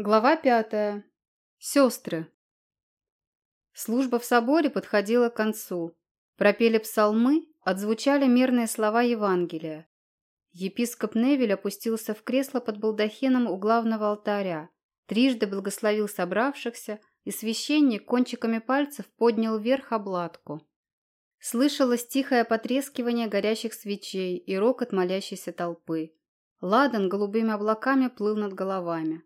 Глава пятая. Сестры. Служба в соборе подходила к концу. Пропели псалмы, отзвучали мирные слова Евангелия. Епископ Невель опустился в кресло под балдахином у главного алтаря, трижды благословил собравшихся, и священник кончиками пальцев поднял вверх обладку. Слышалось тихое потрескивание горящих свечей и рокот молящейся толпы. Ладан голубыми облаками плыл над головами.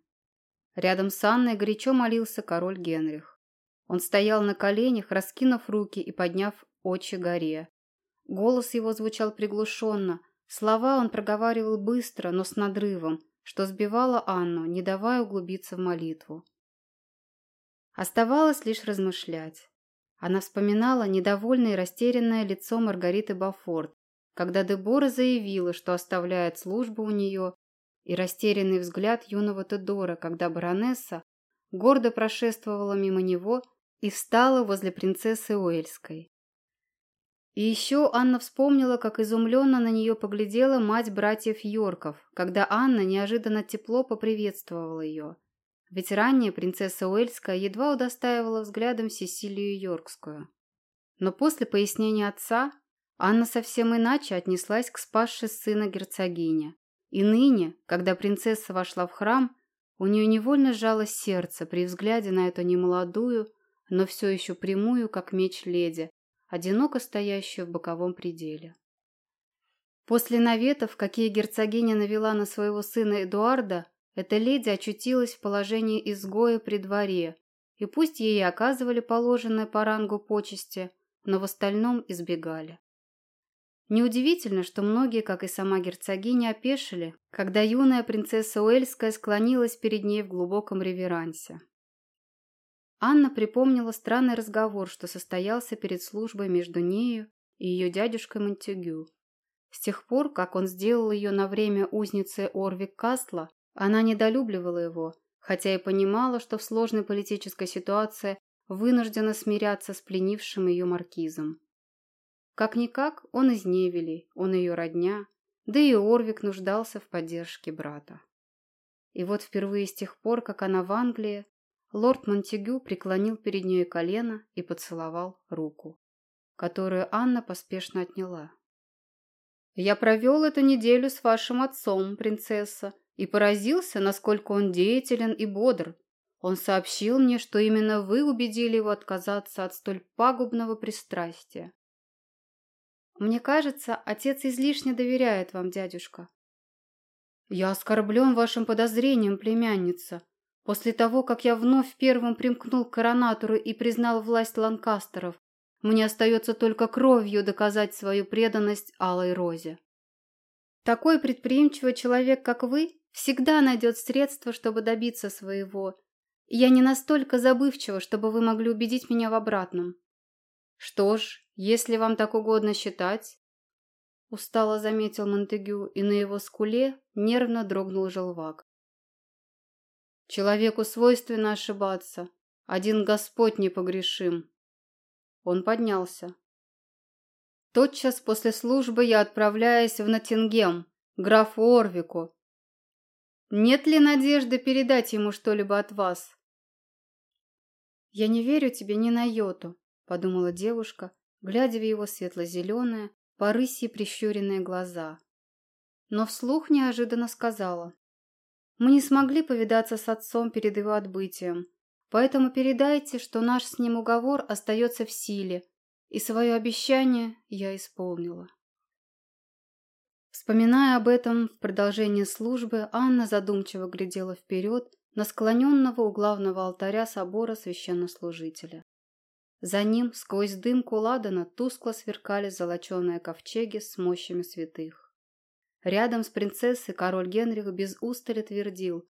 Рядом с Анной горячо молился король Генрих. Он стоял на коленях, раскинув руки и подняв очи горе. Голос его звучал приглушенно, слова он проговаривал быстро, но с надрывом, что сбивало Анну, не давая углубиться в молитву. Оставалось лишь размышлять. Она вспоминала недовольное и растерянное лицо Маргариты Бафорт, когда Дебора заявила, что оставляет службу у нее и растерянный взгляд юного Тедора, когда баронесса гордо прошествовала мимо него и встала возле принцессы Уэльской. И еще Анна вспомнила, как изумленно на нее поглядела мать братьев Йорков, когда Анна неожиданно тепло поприветствовала ее. Ведь ранее принцесса Уэльская едва удостаивала взглядом Сесилию Йоркскую. Но после пояснения отца Анна совсем иначе отнеслась к спасшей сына герцогине. И ныне, когда принцесса вошла в храм, у нее невольно сжалось сердце при взгляде на эту немолодую, но все еще прямую, как меч леди, одиноко стоящую в боковом пределе. После наветов, какие герцогиня навела на своего сына Эдуарда, эта леди очутилась в положении изгоя при дворе, и пусть ей оказывали положенное по рангу почести, но в остальном избегали. Неудивительно, что многие, как и сама герцогиня, опешили, когда юная принцесса Уэльская склонилась перед ней в глубоком реверансе. Анна припомнила странный разговор, что состоялся перед службой между нею и ее дядюшкой Монтегю. С тех пор, как он сделал ее на время узницей Орвик Касла, она недолюбливала его, хотя и понимала, что в сложной политической ситуации вынуждена смиряться с пленившим ее маркизом. Как-никак, он из Невелей, он ее родня, да и Орвик нуждался в поддержке брата. И вот впервые с тех пор, как она в Англии, лорд Монтегю преклонил перед ней колено и поцеловал руку, которую Анна поспешно отняла. «Я провел эту неделю с вашим отцом, принцесса, и поразился, насколько он деятелен и бодр. Он сообщил мне, что именно вы убедили его отказаться от столь пагубного пристрастия. Мне кажется, отец излишне доверяет вам, дядюшка. Я оскорблен вашим подозрением, племянница. После того, как я вновь первым примкнул к коронатору и признал власть ланкастеров, мне остается только кровью доказать свою преданность Алой Розе. Такой предприимчивый человек, как вы, всегда найдет средства, чтобы добиться своего. я не настолько забывчива, чтобы вы могли убедить меня в обратном. Что ж, если вам так угодно считать, устало заметил Монтегю, и на его скуле нервно дрогнул желвак. Человеку свойственно ошибаться. Один Господь непогрешим. Он поднялся. Тотчас после службы я отправляюсь в Ноттингем, графу Орвику. Нет ли надежды передать ему что-либо от вас? Я не верю тебе ни на йоту, подумала девушка, глядя в его светло-зеленые, по рыси прищуренные глаза. Но вслух неожиданно сказала. «Мы не смогли повидаться с отцом перед его отбытием, поэтому передайте, что наш с ним уговор остается в силе, и свое обещание я исполнила». Вспоминая об этом в продолжении службы, Анна задумчиво глядела вперед на склоненного у главного алтаря собора священнослужителя. За ним, сквозь дымку ладана, тускло сверкали золоченые ковчеги с мощами святых. Рядом с принцессой король Генрих без устали твердил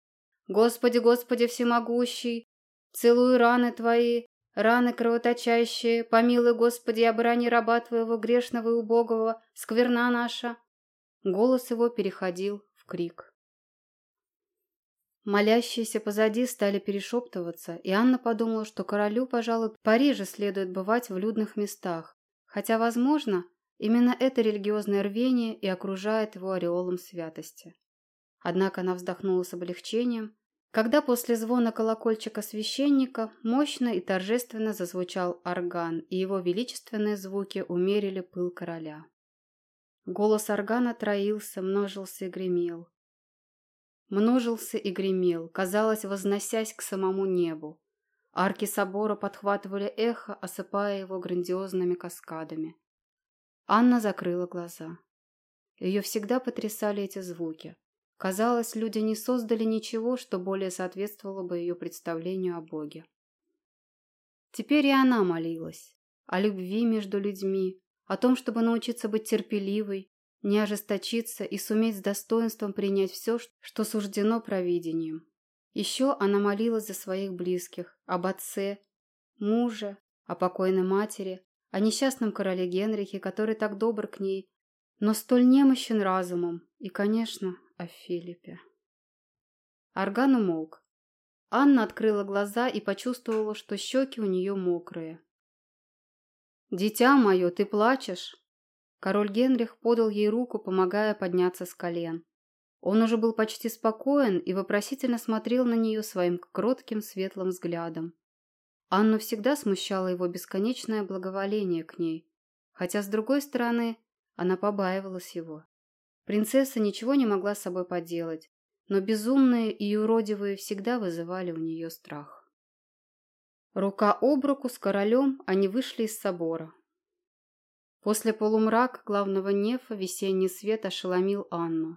«Господи, Господи всемогущий, целуй раны Твои, раны кровоточащие, помилуй, Господи, обрани раба Твоего грешного и убогого, скверна наша». Голос его переходил в крик. Молящиеся позади стали перешептываться, и Анна подумала, что королю, пожалуй, Париже следует бывать в людных местах, хотя, возможно, именно это религиозное рвение и окружает его ореолом святости. Однако она вздохнула с облегчением, Когда после звона колокольчика священника мощно и торжественно зазвучал орган, и его величественные звуки умерили пыл короля. Голос органа троился, множился и гремел. Множился и гремел, казалось, возносясь к самому небу. Арки собора подхватывали эхо, осыпая его грандиозными каскадами. Анна закрыла глаза. Ее всегда потрясали эти звуки. Казалось, люди не создали ничего, что более соответствовало бы ее представлению о Боге. Теперь и она молилась. О любви между людьми, о том, чтобы научиться быть терпеливой, не ожесточиться и суметь с достоинством принять все, что суждено провидением. Еще она молилась за своих близких, об отце, муже, о покойной матери, о несчастном короле Генрихе, который так добр к ней, но столь немощен разумом, и, конечно, о Филиппе. Орган умолк. Анна открыла глаза и почувствовала, что щеки у нее мокрые. «Дитя мое, ты плачешь?» Король Генрих подал ей руку, помогая подняться с колен. Он уже был почти спокоен и вопросительно смотрел на нее своим кротким светлым взглядом. Анну всегда смущало его бесконечное благоволение к ней, хотя, с другой стороны, она побаивалась его. Принцесса ничего не могла с собой поделать, но безумные и уродивые всегда вызывали у нее страх. Рука об руку с королем они вышли из собора. После полумрака главного нефа весенний свет ошеломил Анну.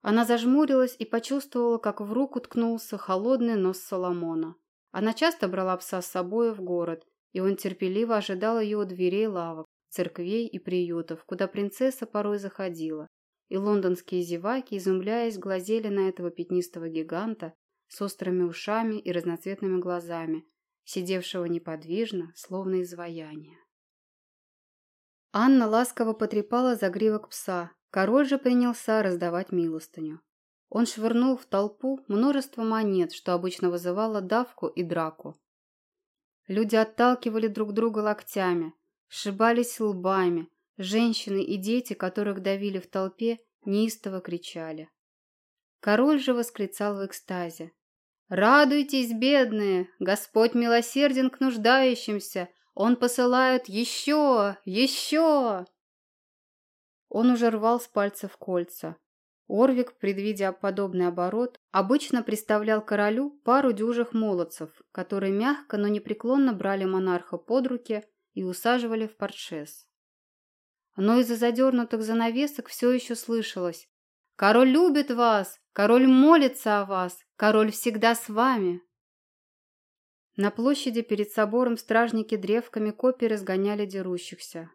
Она зажмурилась и почувствовала, как в руку ткнулся холодный нос Соломона. Она часто брала пса с собой в город, и он терпеливо ожидал ее у дверей лавок, церквей и приютов, куда принцесса порой заходила, и лондонские зеваки, изумляясь, глазели на этого пятнистого гиганта с острыми ушами и разноцветными глазами, сидевшего неподвижно, словно изваяние. Анна ласково потрепала загривок пса, король же принялся раздавать милостыню. Он швырнул в толпу множество монет, что обычно вызывало давку и драку. Люди отталкивали друг друга локтями, Сшибались лбами. Женщины и дети, которых давили в толпе, неистово кричали. Король же восклицал в экстазе. «Радуйтесь, бедные! Господь милосерден к нуждающимся! Он посылает еще! Еще!» Он уже рвал с пальцев кольца. Орвик, предвидя подобный оборот, обычно представлял королю пару дюжих молодцев, которые мягко, но непреклонно брали монарха под руки и усаживали в портшес. Но из-за задернутых занавесок все еще слышалось «Король любит вас! Король молится о вас! Король всегда с вами!» На площади перед собором стражники древками копий разгоняли дерущихся.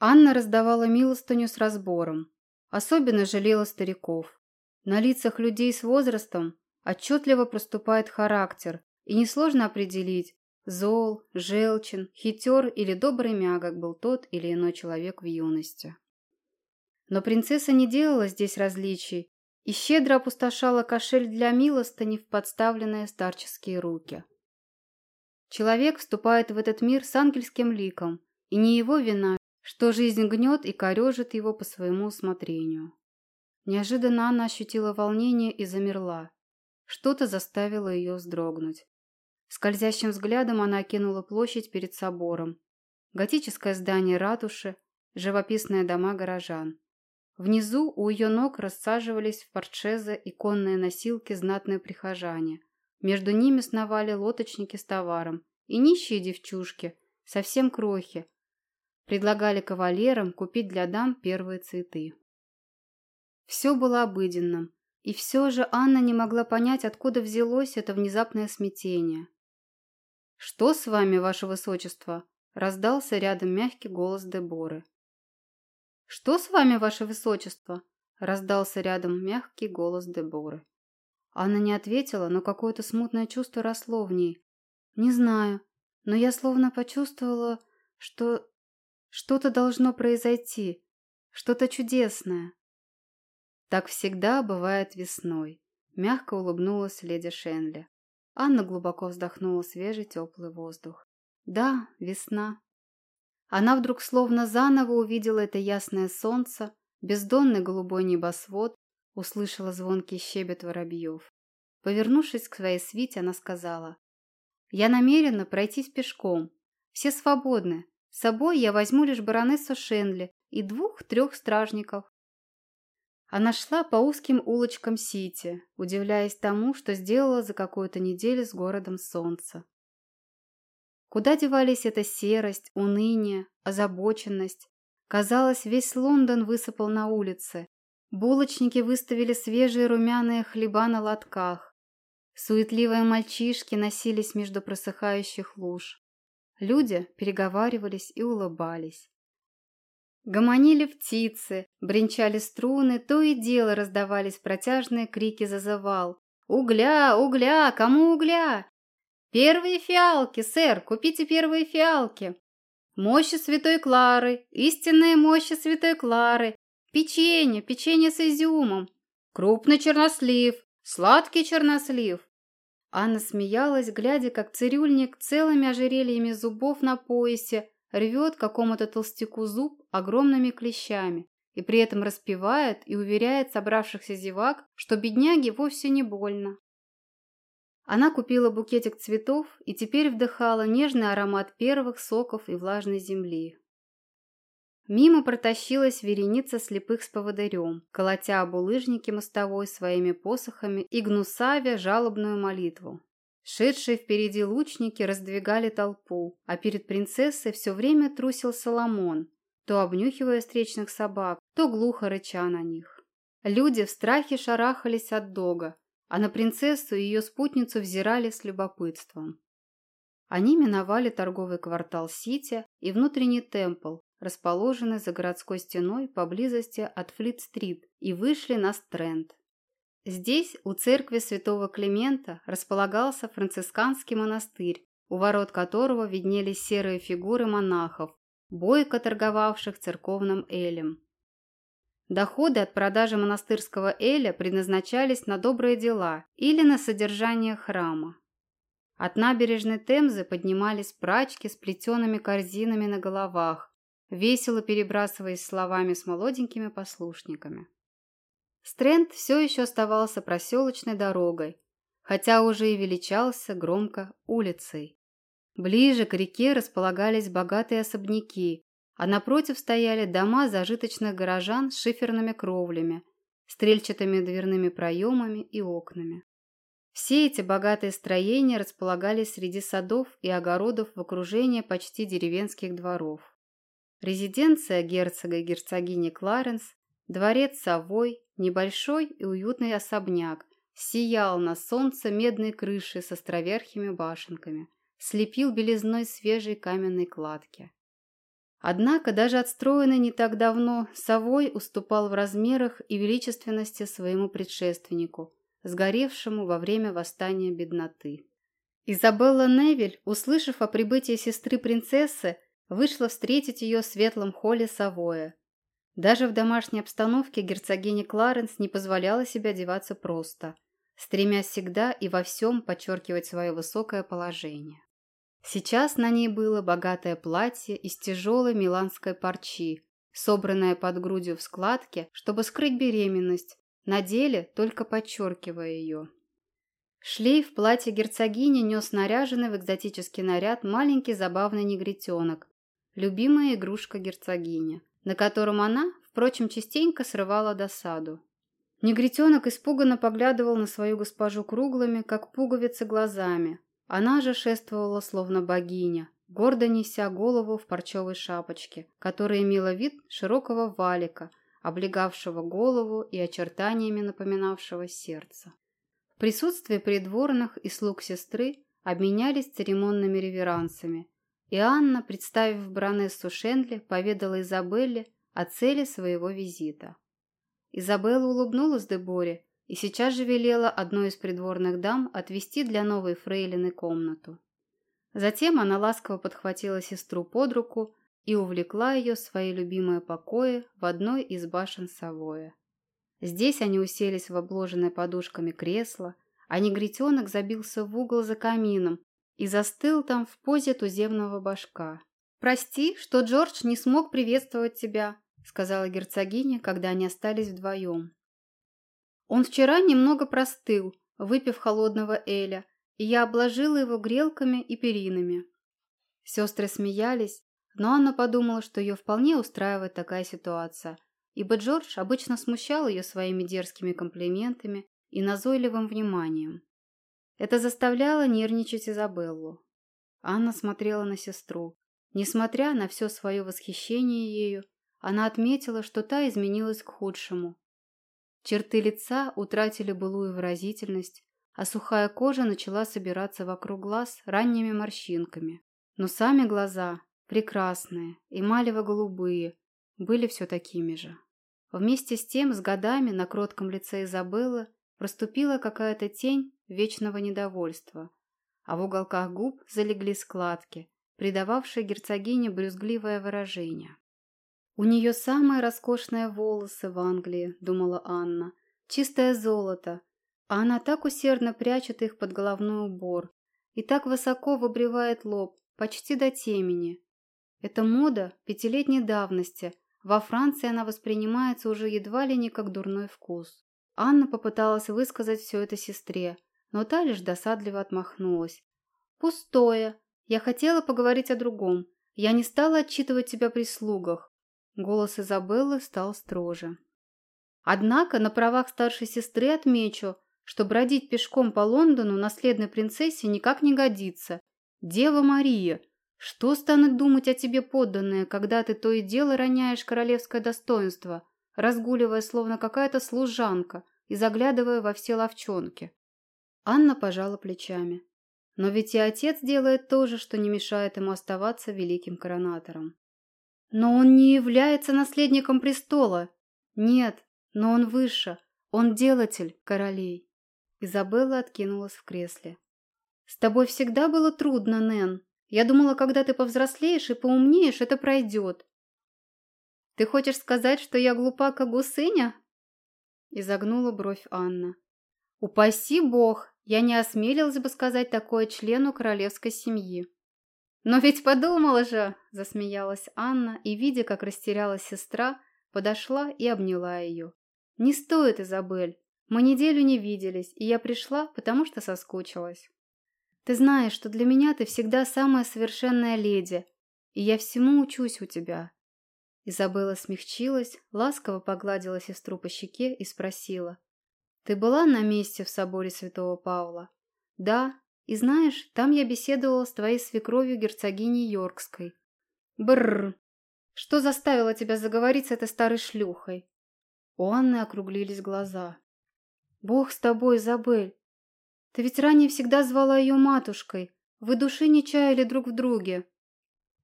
Анна раздавала милостыню с разбором. Особенно жалела стариков. На лицах людей с возрастом отчетливо проступает характер, и несложно определить, Зол, желчен, хитер или добрый мягок был тот или иной человек в юности. Но принцесса не делала здесь различий и щедро опустошала кошель для милостыни в подставленные старческие руки. Человек вступает в этот мир с ангельским ликом, и не его вина, что жизнь гнет и корежит его по своему усмотрению. Неожиданно она ощутила волнение и замерла. Что-то заставило ее вздрогнуть. Скользящим взглядом она окинула площадь перед собором. Готическое здание ратуши, живописные дома горожан. Внизу у ее ног рассаживались в портшезе и конные носилки знатные прихожане. Между ними сновали лоточники с товаром и нищие девчушки, совсем крохи. Предлагали кавалерам купить для дам первые цветы. Все было обыденным, и все же Анна не могла понять, откуда взялось это внезапное смятение. «Что с вами, ваше высочество?» – раздался рядом мягкий голос Деборы. «Что с вами, ваше высочество?» – раздался рядом мягкий голос Деборы. Анна не ответила, но какое-то смутное чувство росло в ней. «Не знаю, но я словно почувствовала, что что-то должно произойти, что-то чудесное». Так всегда бывает весной, мягко улыбнулась леди Шенли. Анна глубоко вздохнула свежий теплый воздух. Да, весна. Она вдруг словно заново увидела это ясное солнце, бездонный голубой небосвод, услышала звонкий щебет воробьев. Повернувшись к своей свите, она сказала, «Я намерена пройтись пешком. Все свободны. С собой я возьму лишь баронессу Шенли и двух-трех стражников». Она шла по узким улочкам Сити, удивляясь тому, что сделала за какую-то неделю с городом солнца. Куда девались эта серость, уныние, озабоченность? Казалось, весь Лондон высыпал на улице. Булочники выставили свежие румяные хлеба на лотках. Суетливые мальчишки носились между просыхающих луж. Люди переговаривались и улыбались. Гомонили птицы, бренчали струны, то и дело раздавались протяжные крики зазывал. «Угля! Угля! Кому угля? «Первые фиалки, сэр! Купите первые фиалки!» «Мощи святой Клары! Истинные мощи святой Клары! Печенье, печенье с изюмом! Крупный чернослив! Сладкий чернослив!» Анна смеялась, глядя, как цирюльник целыми ожерельями зубов на поясе рвет какому-то толстяку зуб огромными клещами и при этом распевает и уверяет собравшихся зевак, что бедняге вовсе не больно. Она купила букетик цветов и теперь вдыхала нежный аромат первых соков и влажной земли. Мимо протащилась вереница слепых с поводырем, колотя об улыжнике мостовой своими посохами и гнусавя жалобную молитву. Шедшие впереди лучники раздвигали толпу, а перед принцессой все время трусил Соломон, то обнюхивая встречных собак, то глухо рыча на них. Люди в страхе шарахались от дога, а на принцессу и ее спутницу взирали с любопытством. Они миновали торговый квартал Сити и внутренний темпл, расположенный за городской стеной поблизости от Флит-стрит, и вышли на Стрэнд. Здесь, у церкви святого Климента, располагался францисканский монастырь, у ворот которого виднелись серые фигуры монахов, бойко торговавших церковным элем. Доходы от продажи монастырского эля предназначались на добрые дела или на содержание храма. От набережной Темзы поднимались прачки с плетеными корзинами на головах, весело перебрасываясь словами с молоденькими послушниками. Стрэнд все еще оставался проселочной дорогой, хотя уже и величался громко улицей. Ближе к реке располагались богатые особняки, а напротив стояли дома зажиточных горожан с шиферными кровлями, стрельчатыми дверными проемами и окнами. Все эти богатые строения располагались среди садов и огородов в окружении почти деревенских дворов. Резиденция герцога и герцогини Кларенс, дворец Совой, небольшой и уютный особняк, сиял на солнце медной крышей с островерхими башенками, слепил белизной свежей каменной кладки. Однако даже отстроенный не так давно Совой уступал в размерах и величественности своему предшественнику, сгоревшему во время восстания бедноты. Изабелла Невиль, услышав о прибытии сестры принцессы, вышла встретить ее в светлом холле Савоя. Даже в домашней обстановке герцогиня Кларенс не позволяла себе одеваться просто, стремясь всегда и во всем подчеркивать свое высокое положение. Сейчас на ней было богатое платье из тяжелой миланской парчи, собранное под грудью в складке, чтобы скрыть беременность, на деле только подчеркивая ее. Шлейф платья герцогини нес наряженный в экзотический наряд маленький забавный негритенок, любимая игрушка герцогини, на котором она, впрочем, частенько срывала досаду. Негритенок испуганно поглядывал на свою госпожу круглыми, как пуговицы, глазами, она же шествовала словно богиня, гордо неся голову в парчевой шапочке, которая имела вид широкого валика, облегавшего голову и очертаниями напоминавшего сердце. В присутствии придворных и слуг сестры обменялись церемонными реверансами, и Анна, представив баронессу Шенли, поведала Изабелле о цели своего визита. Изабелла улыбнулась Деборе и сейчас же велела одной из придворных дам отвести для новой фрейлины комнату. Затем она ласково подхватила сестру под руку и увлекла ее в свои любимые покои в одной из башен Савоя. Здесь они уселись в обложенное подушками кресло, а негритенок забился в угол за камином и застыл там в позе туземного башка. «Прости, что Джордж не смог приветствовать тебя», сказала герцогиня, когда они остались вдвоем. Он вчера немного простыл, выпив холодного эля, и я обложила его грелками и перинами. Сестры смеялись, но Анна подумала, что ее вполне устраивает такая ситуация, ибо Джордж обычно смущал ее своими дерзкими комплиментами и назойливым вниманием. Это заставляло нервничать Изабеллу. Анна смотрела на сестру. Несмотря на все свое восхищение ею, она отметила, что та изменилась к худшему. Черты лица утратили былую выразительность, а сухая кожа начала собираться вокруг глаз ранними морщинками. Но сами глаза, прекрасные, эмалево-голубые, были все такими же. Вместе с тем, с годами на кротком лице Изабеллы проступила какая-то тень вечного недовольства, а в уголках губ залегли складки, придававшие герцогине брюзгливое выражение. «У нее самые роскошные волосы в Англии», — думала Анна. «Чистое золото, а она так усердно прячет их под головной убор и так высоко выбривает лоб, почти до темени. Это мода пятилетней давности. Во Франции она воспринимается уже едва ли не как дурной вкус. Анна попыталась высказать все это сестре, но та лишь досадливо отмахнулась. «Пустое. Я хотела поговорить о другом. Я не стала отчитывать тебя при слугах». Голос Изабеллы стал строже. «Однако на правах старшей сестры отмечу, что бродить пешком по Лондону наследной принцессе никак не годится. Дева Мария, что станут думать о тебе подданные, когда ты то и дело роняешь королевское достоинство, разгуливая словно какая-то служанка и заглядывая во все ловчонки? Анна пожала плечами. Но ведь и отец делает то же, что не мешает ему оставаться великим коронатором. Но он не является наследником престола. Нет, но он выше. Он делатель королей. Изабелла откинулась в кресле. «С тобой всегда было трудно, Нэн. Я думала, когда ты повзрослеешь и поумнеешь, это пройдет. Ты хочешь сказать, что я глупа, как гусыня? Изогнула бровь Анна. Упаси бог, я не осмелилась бы сказать такое члену королевской семьи. Но ведь подумала же, засмеялась Анна и, видя, как растерялась сестра, подошла и обняла ее. Не стоит, Изабель. Мы неделю не виделись, и я пришла, потому что соскучилась. Ты знаешь, что для меня ты всегда самая совершенная леди, и я всему учусь у тебя». Изабелла смягчилась, ласково погладила сестру по щеке и спросила. «Ты была на месте в соборе святого Павла?» «Да, и знаешь, там я беседовала с твоей свекровью герцогиней Йоркской». «Бррр! Что заставило тебя заговорить с этой старой шлюхой?» У Анны округлились глаза. «Бог с тобой, Изабель! Ты ведь ранее всегда звала ее матушкой. Вы души не чаяли друг в друге.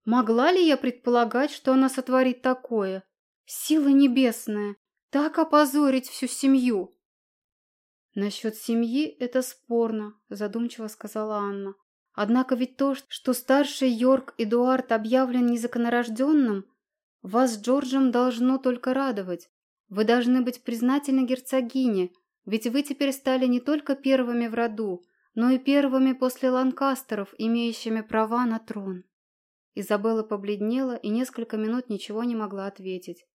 Могла ли я предполагать, что она сотворит такое? Сила небесная! Так опозорить всю семью!» «Насчет семьи это спорно», – задумчиво сказала Анна. «Однако ведь то, что старший Йорк Эдуард объявлен незаконорожденным, вас с Джорджем должно только радовать. Вы должны быть признательны герцогине, ведь вы теперь стали не только первыми в роду, но и первыми после Ланкастеров, имеющими права на трон. Изабелла побледнела и несколько минут ничего не могла ответить.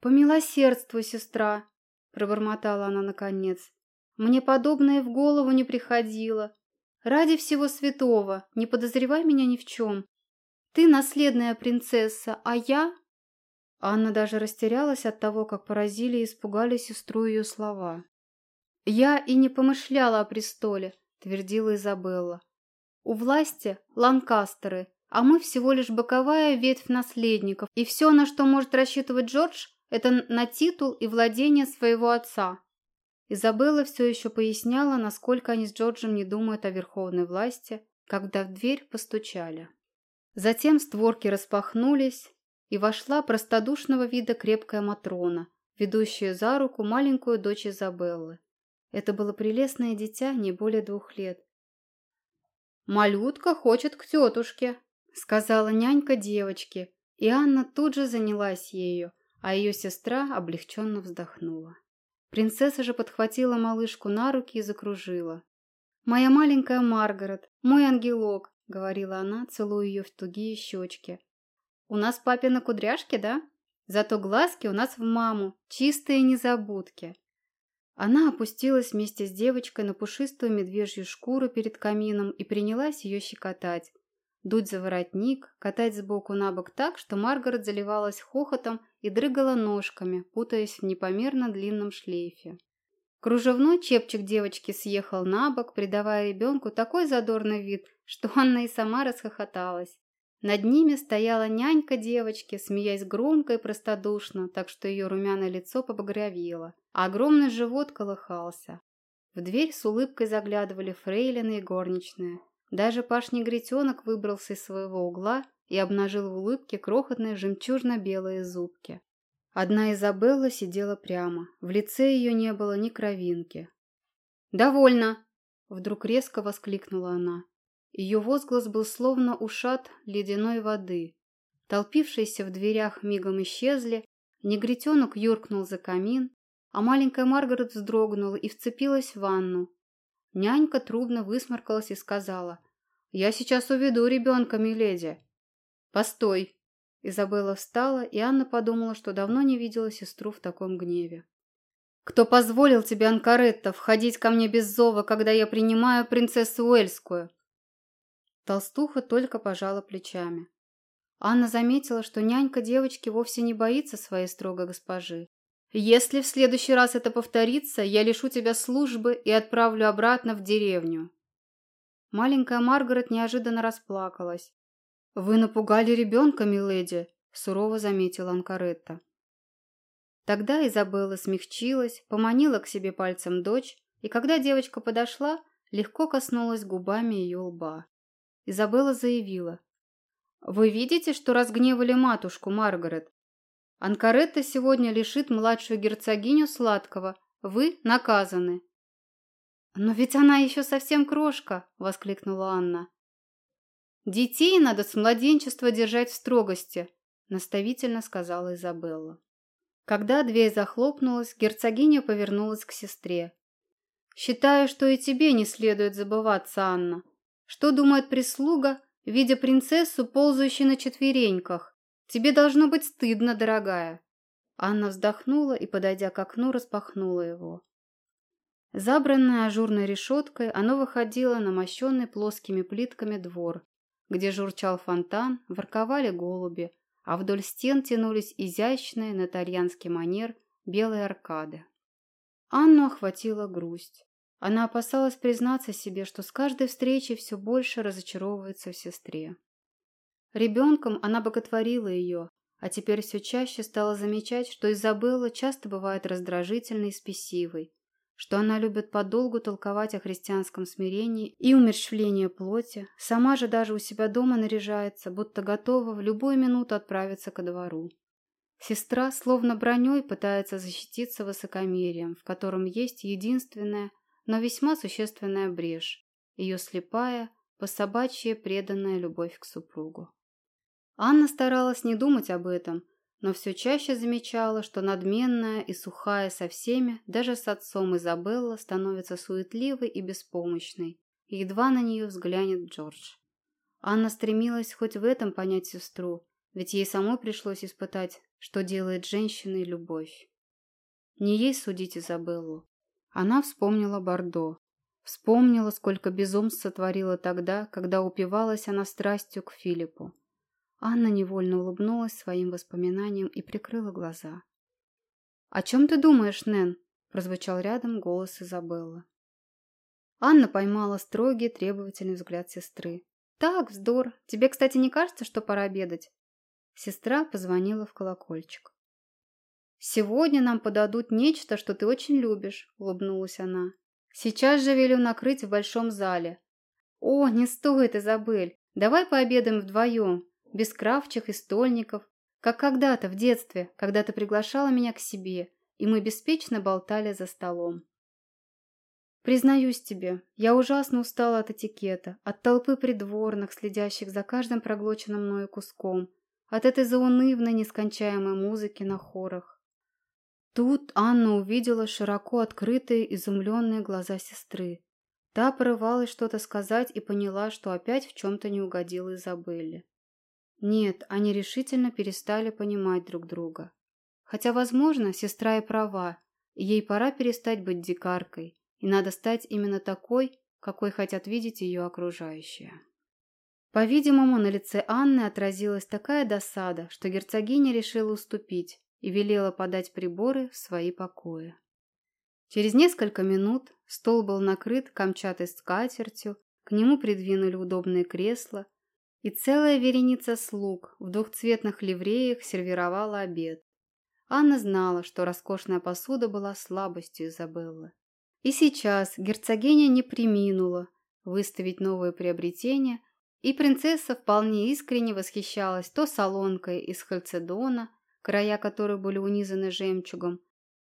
«Помилосердствуй, сестра!» – пробормотала она наконец. «Мне подобное в голову не приходило. Ради всего святого, не подозревай меня ни в чем. Ты наследная принцесса, а я...» Анна даже растерялась от того, как поразили и испугали сестру ее слова. «Я и не помышляла о престоле», – твердила Изабелла. «У власти Ланкастеры, а мы всего лишь боковая ветвь наследников, и все, на что может рассчитывать Джордж, это на титул и владение своего отца». Изабелла все еще поясняла, насколько они с Джорджем не думают о верховной власти, когда в дверь постучали. Затем створки распахнулись, и вошла простодушного вида крепкая Матрона, ведущая за руку маленькую дочь Изабеллы. Это было прелестное дитя не более двух лет. «Малютка хочет к тетушке», — сказала нянька девочке, и Анна тут же занялась ею, а ее сестра облегченно вздохнула. Принцесса же подхватила малышку на руки и закружила. «Моя маленькая Маргарет, мой ангелок», — говорила она, целуя ее в тугие щечки. «У нас папины кудряшки, да? Зато глазки у нас в маму, чистые незабудки. Она опустилась вместе с девочкой на пушистую медвежью шкуру перед камином и принялась ее щекотать, дуть за воротник, катать сбоку на бок так, что Маргарет заливалась хохотом и дрыгала ножками, путаясь в непомерно длинном шлейфе. Кружевной чепчик девочки съехал на бок, придавая ребенку такой задорный вид, что Анна и сама расхохоталась. Над ними стояла нянька девочки, смеясь громко и простодушно, так что ее румяное лицо побагровело, а огромный живот колыхался. В дверь с улыбкой заглядывали фрейлины и горничные. Даже Паш-негритенок выбрался из своего угла и обнажил в улыбке крохотные жемчужно-белые зубки. Одна Изабелла сидела прямо. В лице ее не было ни кровинки. «Довольно!» – вдруг резко воскликнула она. Ее возглас был словно ушат ледяной воды. Толпившиеся в дверях мигом исчезли, негритенок юркнул за камин, а маленькая Маргарет вздрогнула и вцепилась в ванну. Нянька трудно высморкалась и сказала, «Я сейчас уведу ребенка, миледи». «Постой!» Изабелла встала, и Анна подумала, что давно не видела сестру в таком гневе. «Кто позволил тебе, Анкаретта, входить ко мне без зова, когда я принимаю принцессу Уэльскую?» Толстуха только пожала плечами. Анна заметила, что нянька девочки вовсе не боится своей строгой госпожи. «Если в следующий раз это повторится, я лишу тебя службы и отправлю обратно в деревню». Маленькая Маргарет неожиданно расплакалась. «Вы напугали ребенка, миледи», – сурово заметила Анкаретта. Тогда Изабелла смягчилась, поманила к себе пальцем дочь, и когда девочка подошла, легко коснулась губами ее лба. Изабелла заявила. «Вы видите, что разгневали матушку, Маргарет? Анкаретта сегодня лишит младшую герцогиню сладкого. Вы наказаны». «Но ведь она еще совсем крошка!» – воскликнула Анна. «Детей надо с младенчества держать в строгости», – наставительно сказала Изабелла. Когда дверь захлопнулась, герцогиня повернулась к сестре. «Считаю, что и тебе не следует забываться, Анна. Что думает прислуга, видя принцессу, ползающей на четвереньках? Тебе должно быть стыдно, дорогая». Анна вздохнула и, подойдя к окну, распахнула его. Забранное ажурной решеткой, оно выходило на мощенный плоскими плитками двор, где журчал фонтан, ворковали голуби, а вдоль стен тянулись изящные на итальянский манер белые аркады. Анну охватила грусть. Она опасалась признаться себе, что с каждой встречей все больше разочаровывается в сестре. Ребенком она боготворила ее, а теперь все чаще стала замечать, что Изабелла часто бывает раздражительной и спесивой, что она любит подолгу толковать о христианском смирении и умерщвлении плоти, сама же даже у себя дома наряжается, будто готова в любую минуту отправиться ко двору. Сестра словно броней пытается защититься высокомерием, в котором есть единственная но весьма существенная брешь, ее слепая, пособачья преданная любовь к супругу. Анна старалась не думать об этом, но все чаще замечала, что надменная и сухая со всеми, даже с отцом Изабелла, становится суетливой и беспомощной, и едва на нее взглянет Джордж. Анна стремилась хоть в этом понять сестру, ведь ей самой пришлось испытать, что делает женщиной любовь. Не ей судить Изабеллу, она вспомнила Бордо. Вспомнила, сколько безумств сотворила тогда, когда упивалась она страстью к Филиппу. Анна невольно улыбнулась своим воспоминаниям и прикрыла глаза. «О чем ты думаешь, Нэн?» – прозвучал рядом голос Изабеллы. Анна поймала строгий, требовательный взгляд сестры. «Так, вздор. Тебе, кстати, не кажется, что пора обедать?» Сестра позвонила в колокольчик. «Сегодня нам подадут нечто, что ты очень любишь», – улыбнулась она. «Сейчас же велю накрыть в большом зале». «О, не стоит, Изабель. Давай пообедаем вдвоем, без кравчих и стольников, как когда-то в детстве, когда ты приглашала меня к себе, и мы беспечно болтали за столом». Признаюсь тебе, я ужасно устала от этикета, от толпы придворных, следящих за каждым проглоченным мною куском, от этой заунывной, нескончаемой музыки на хорах. Тут Анна увидела широко открытые, изумленные глаза сестры. Та порывалась что-то сказать и поняла, что опять в чем-то не угодила Изабелле. Нет, они решительно перестали понимать друг друга. Хотя, возможно, сестра и права. ей пора перестать быть дикаркой, и надо стать именно такой, какой хотят видеть ее окружающие. По-видимому, на лице Анны отразилась такая досада, что герцогиня решила уступить и велела подать приборы в свои покои. Через несколько минут стол был накрыт камчатой скатертью, к нему придвинули удобные кресла, и целая вереница слуг в двухцветных ливреях сервировала обед. Анна знала, что роскошная посуда была слабостью Изабеллы. И сейчас герцогиня не приминула выставить новое приобретение – и принцесса вполне искренне восхищалась то солонкой из хальцедона, края которой были унизаны жемчугом,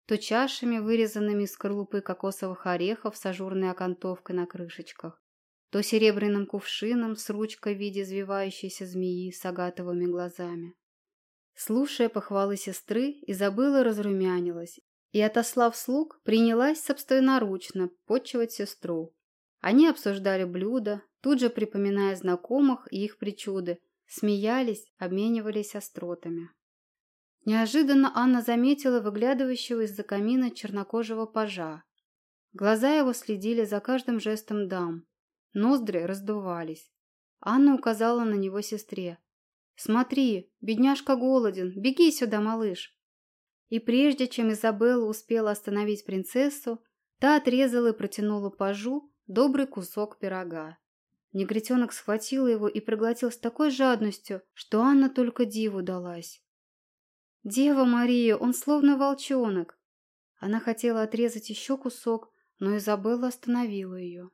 то чашами, вырезанными из скорлупы кокосовых орехов с ажурной окантовкой на крышечках, то серебряным кувшином с ручкой в виде извивающейся змеи с агатовыми глазами. Слушая похвалы сестры, Изабелла разрумянилась и, отослав слуг, принялась собственноручно подчивать сестру. Они обсуждали блюда, тут же припоминая знакомых и их причуды, смеялись, обменивались остротами. Неожиданно Анна заметила выглядывающего из-за камина чернокожего пажа. Глаза его следили за каждым жестом дам. Ноздри раздувались. Анна указала на него сестре. «Смотри, бедняжка голоден, беги сюда, малыш!» И прежде чем Изабелла успела остановить принцессу, та отрезала и протянула пажу добрый кусок пирога. Негритенок схватил его и проглотил с такой жадностью, что Анна только диву далась. «Дева Мария, он словно волчонок!» Она хотела отрезать еще кусок, но Изабелла остановила ее.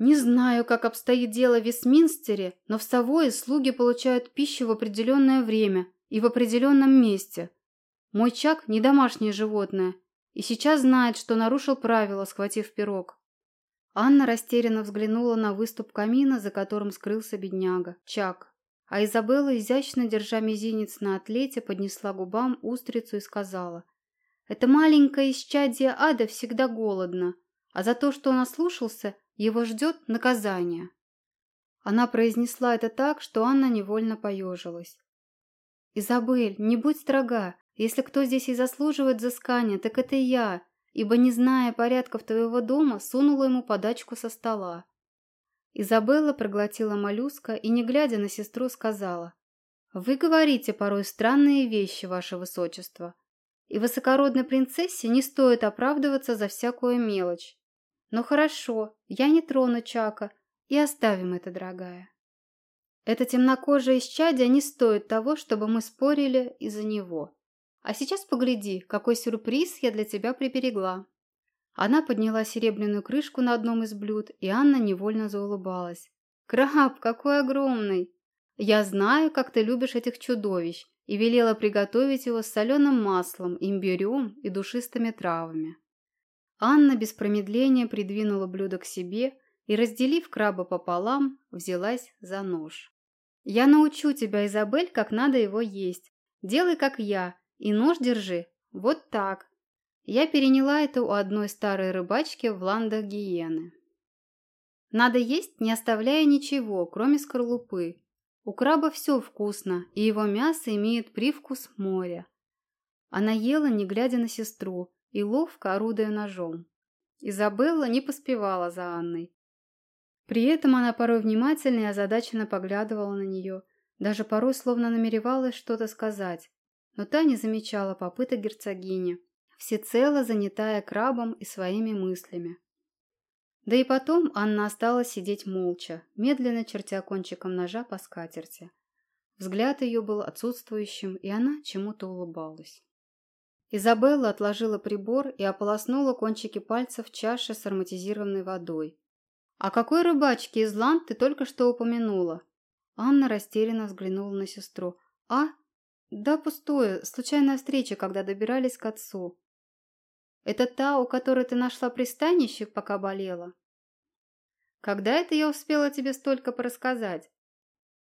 «Не знаю, как обстоит дело в Вестминстере, но в Савое слуги получают пищу в определенное время и в определенном месте. Мой Чак не домашнее животное и сейчас знает, что нарушил правила, схватив пирог. Анна растерянно взглянула на выступ камина, за которым скрылся бедняга, Чак. А Изабелла, изящно держа мизинец на атлете, поднесла губам устрицу и сказала. «Это маленькое исчадие ада всегда голодно, а за то, что он ослушался, его ждет наказание». Она произнесла это так, что Анна невольно поежилась. «Изабель, не будь строга. Если кто здесь и заслуживает взыскания, так это я ибо, не зная порядков твоего дома, сунула ему подачку со стола. Изабелла проглотила моллюска и, не глядя на сестру, сказала, «Вы говорите порой странные вещи, ваше высочество, и высокородной принцессе не стоит оправдываться за всякую мелочь. Но хорошо, я не трону Чака, и оставим это, дорогая. Это темнокожее исчадие не стоит того, чтобы мы спорили из-за него. А сейчас погляди, какой сюрприз я для тебя приберегла». Она подняла серебряную крышку на одном из блюд, и Анна невольно заулыбалась. «Краб, какой огромный! Я знаю, как ты любишь этих чудовищ, и велела приготовить его с соленым маслом, имбирем и душистыми травами». Анна без промедления придвинула блюдо к себе и, разделив краба пополам, взялась за нож. «Я научу тебя, Изабель, как надо его есть. Делай, как я, и нож держи. Вот так. Я переняла это у одной старой рыбачки в ландах гиены. Надо есть, не оставляя ничего, кроме скорлупы. У краба все вкусно, и его мясо имеет привкус моря. Она ела, не глядя на сестру, и ловко орудуя ножом. Изабелла не поспевала за Анной. При этом она порой внимательно и озадаченно поглядывала на нее, даже порой словно намеревалась что-то сказать, но та не замечала попыток герцогини, всецело занятая крабом и своими мыслями. Да и потом Анна осталась сидеть молча, медленно чертя кончиком ножа по скатерти. Взгляд ее был отсутствующим, и она чему-то улыбалась. Изабелла отложила прибор и ополоснула кончики пальцев в чаше с ароматизированной водой. «А какой рыбачке из Ланд ты только что упомянула?» Анна растерянно взглянула на сестру. «А, «Да, пустое. Случайная встреча, когда добирались к отцу». «Это та, у которой ты нашла пристанище, пока болела?» «Когда это я успела тебе столько порассказать?»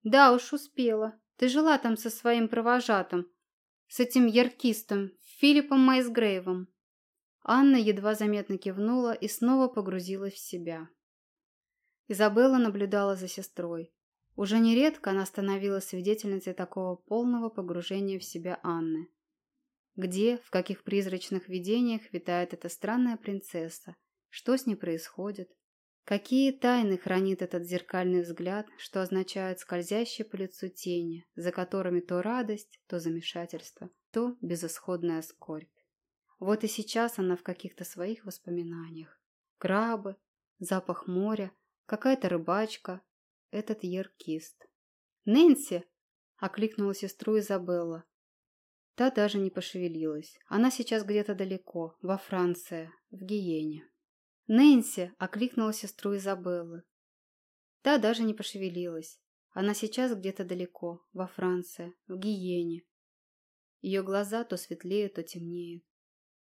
«Да уж, успела. Ты жила там со своим провожатым, с этим яркистом, Филиппом Майсгрейвом». Анна едва заметно кивнула и снова погрузилась в себя. Изабелла наблюдала за сестрой. Уже нередко она становилась свидетельницей такого полного погружения в себя Анны. Где, в каких призрачных видениях витает эта странная принцесса? Что с ней происходит? Какие тайны хранит этот зеркальный взгляд, что означает скользящие по лицу тени, за которыми то радость, то замешательство, то безысходная скорбь. Вот и сейчас она в каких-то своих воспоминаниях. Крабы, запах моря, какая-то рыбачка, этот еркист. «Нэнси!» – окликнула сестру Изабелла. Та даже не пошевелилась. Она сейчас где-то далеко, во Франции, в Гиене. «Нэнси!» – окликнула сестру Изабеллы. Та даже не пошевелилась. Она сейчас где-то далеко, во Франции, в Гиене. Ее глаза то светлеют, то темнеют.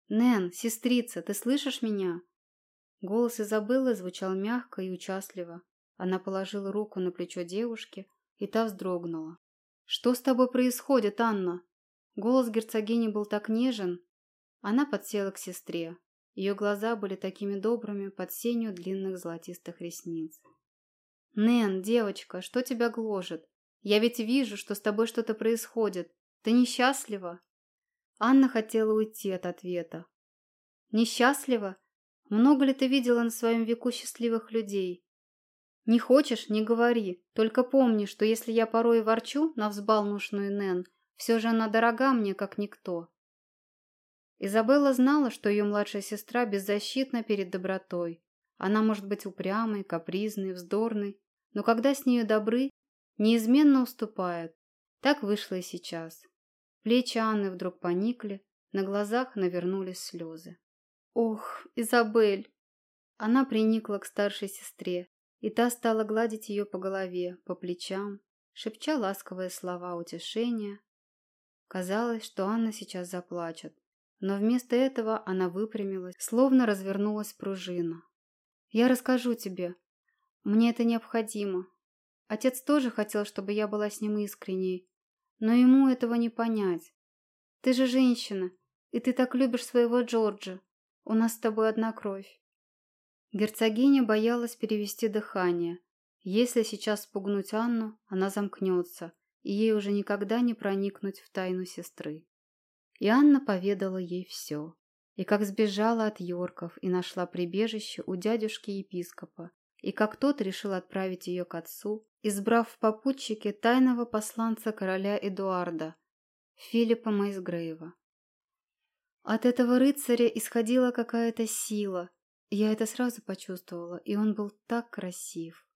«Нэн, сестрица, ты слышишь меня?» Голос Изабеллы звучал мягко и участливо. Она положила руку на плечо девушки, и та вздрогнула. «Что с тобой происходит, Анна?» Голос герцогини был так нежен. Она подсела к сестре. Ее глаза были такими добрыми под сенью длинных золотистых ресниц. «Нэн, девочка, что тебя гложет? Я ведь вижу, что с тобой что-то происходит. Ты несчастлива?» Анна хотела уйти от ответа. «Несчастлива? Много ли ты видела на своем веку счастливых людей? Не хочешь – не говори. Только помни, что если я порой ворчу на взбалмошную Нэн, все же она дорога мне, как никто. Изабелла знала, что ее младшая сестра беззащитна перед добротой. Она может быть упрямой, капризной, вздорной, но когда с нею добры, неизменно уступают. Так вышло и сейчас. Плечи Анны вдруг поникли, на глазах навернулись слезы. «Ох, Изабель!» Она приникла к старшей сестре, и та стала гладить ее по голове, по плечам, шепча ласковые слова утешения. Казалось, что Анна сейчас заплачет, но вместо этого она выпрямилась, словно развернулась пружина. «Я расскажу тебе. Мне это необходимо. Отец тоже хотел, чтобы я была с ним искренней, но ему этого не понять. Ты же женщина, и ты так любишь своего Джорджа. У нас с тобой одна кровь». Герцогиня боялась перевести дыхание. Если сейчас спугнуть Анну, она замкнется, и ей уже никогда не проникнуть в тайну сестры. И Анна поведала ей все. И как сбежала от Йорков и нашла прибежище у дядюшки-епископа, и как тот решил отправить ее к отцу, избрав в попутчике тайного посланца короля Эдуарда, Филиппа Мейсгрейва. От этого рыцаря исходила какая-то сила. Я это сразу почувствовала, и он был так красив.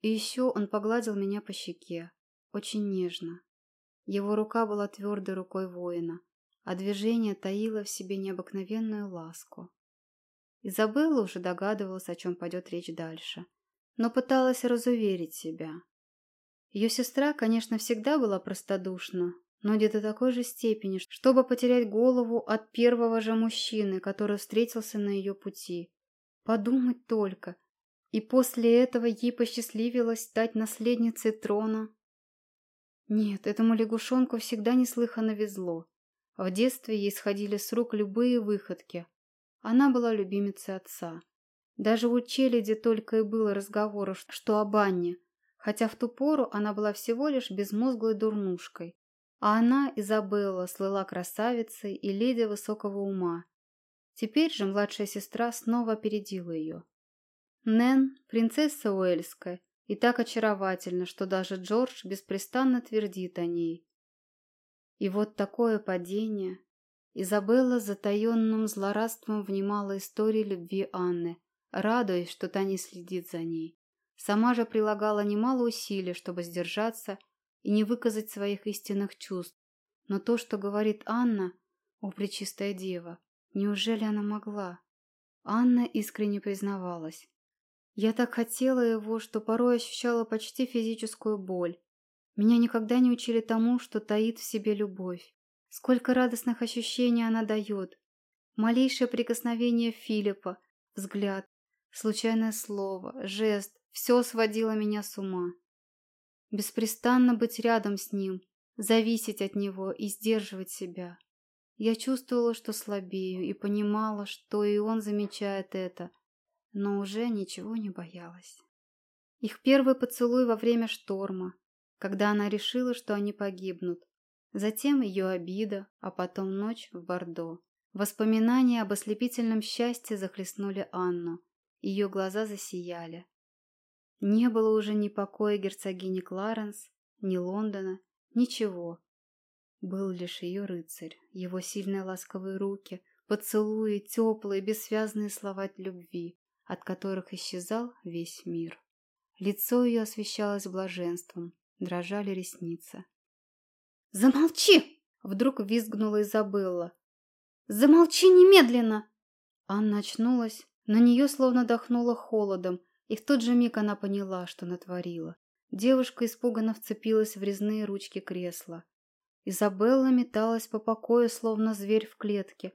И еще он погладил меня по щеке, очень нежно. Его рука была твердой рукой воина, а движение таило в себе необыкновенную ласку. Изабелла уже догадывалась, о чем пойдет речь дальше, но пыталась разуверить себя. Ее сестра, конечно, всегда была простодушна, но до такой же степени, чтобы потерять голову от первого же мужчины, который встретился на ее пути. Подумать только. И после этого ей посчастливилось стать наследницей трона. Нет, этому лягушонку всегда неслыханно везло. В детстве ей сходили с рук любые выходки. Она была любимицей отца. Даже у Челяди только и было разговора, что об Анне, хотя в ту пору она была всего лишь безмозглой дурнушкой. А она, Изабелла, слыла красавицей и леди высокого ума. Теперь же младшая сестра снова опередила ее. Нэн, принцесса Уэльская, и так очаровательна, что даже Джордж беспрестанно твердит о ней. И вот такое падение. Изабелла с затаенным злорадством внимала истории любви Анны, радуясь, что та не следит за ней. Сама же прилагала немало усилий, чтобы сдержаться и не выказать своих истинных чувств. Но то, что говорит Анна, о, Пречистая Дева, неужели она могла? Анна искренне признавалась. Я так хотела его, что порой ощущала почти физическую боль. Меня никогда не учили тому, что таит в себе любовь. Сколько радостных ощущений она дает. Малейшее прикосновение Филиппа, взгляд, случайное слово, жест – все сводило меня с ума. Беспрестанно быть рядом с ним, зависеть от него и сдерживать себя. Я чувствовала, что слабею, и понимала, что и он замечает это, но уже ничего не боялась. Их первый поцелуй во время шторма, когда она решила, что они погибнут. Затем ее обида, а потом ночь в Бордо. Воспоминания об ослепительном счастье захлестнули Анну. Ее глаза засияли. Не было уже ни покоя герцогини Кларенс, ни Лондона, ничего. Был лишь ее рыцарь, его сильные ласковые руки, поцелуи, теплые, бессвязные слова любви, от которых исчезал весь мир. Лицо ее освещалось блаженством, дрожали ресницы. «Замолчи!» — вдруг визгнула Изабелла. «Замолчи немедленно!» Анна очнулась, на нее словно дохнуло холодом, и в тот же миг она поняла, что натворила. Девушка испуганно вцепилась в резные ручки кресла. Изабелла металась по покою, словно зверь в клетке.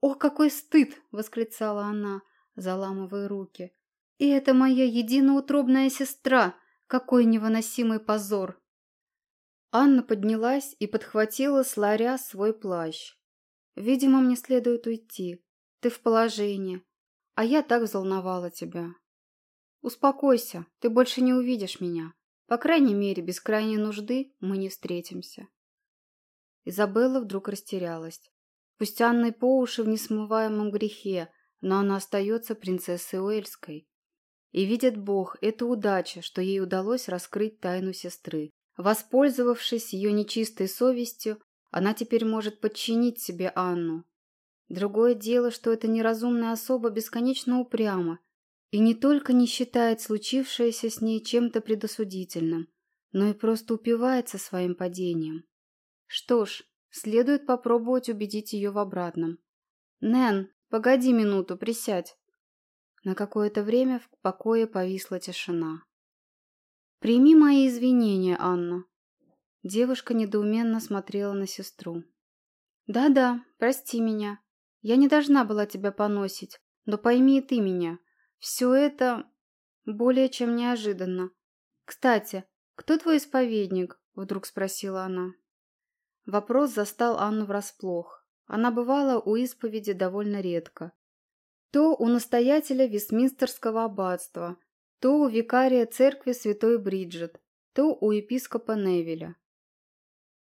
«Ох, какой стыд!» — восклицала она, заламывая руки. «И это моя единоутробная сестра! Какой невыносимый позор!» Анна поднялась и подхватила с ларя свой плащ. «Видимо, мне следует уйти. Ты в положении. А я так взволновала тебя. Успокойся, ты больше не увидишь меня. По крайней мере, без крайней нужды мы не встретимся». Изабелла вдруг растерялась. Пусть Анной по уши в несмываемом грехе, но она остается принцессой Уэльской. И видит Бог, это удача, что ей удалось раскрыть тайну сестры. Воспользовавшись ее нечистой совестью, она теперь может подчинить себе Анну. Другое дело, что эта неразумная особа бесконечно упряма и не только не считает случившееся с ней чем-то предосудительным, но и просто упивается своим падением. Что ж, следует попробовать убедить ее в обратном. «Нэн, погоди минуту, присядь». На какое-то время в покое повисла тишина. «Прими мои извинения, Анна». Девушка недоуменно смотрела на сестру. «Да-да, прости меня. Я не должна была тебя поносить, но пойми и ты меня. Все это более чем неожиданно. Кстати, кто твой исповедник?» — вдруг спросила она. Вопрос застал Анну врасплох. Она бывала у исповеди довольно редко. То у настоятеля Вестминстерского аббатства, то у викария церкви святой Бриджит, то у епископа Невеля.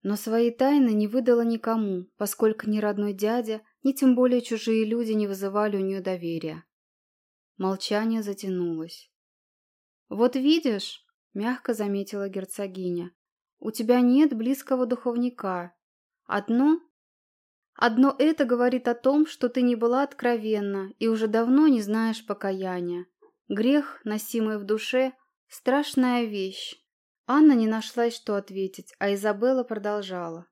Но свои тайны не выдала никому, поскольку ни родной дядя, ни тем более чужие люди не вызывали у нее доверия. Молчание затянулось. «Вот видишь», — мягко заметила герцогиня, — «у тебя нет близкого духовника. Одно Одно это говорит о том, что ты не была откровенна и уже давно не знаешь покаяния. Грех, носимый в душе, страшная вещь. Анна не нашлась, что ответить, а Изабелла продолжала.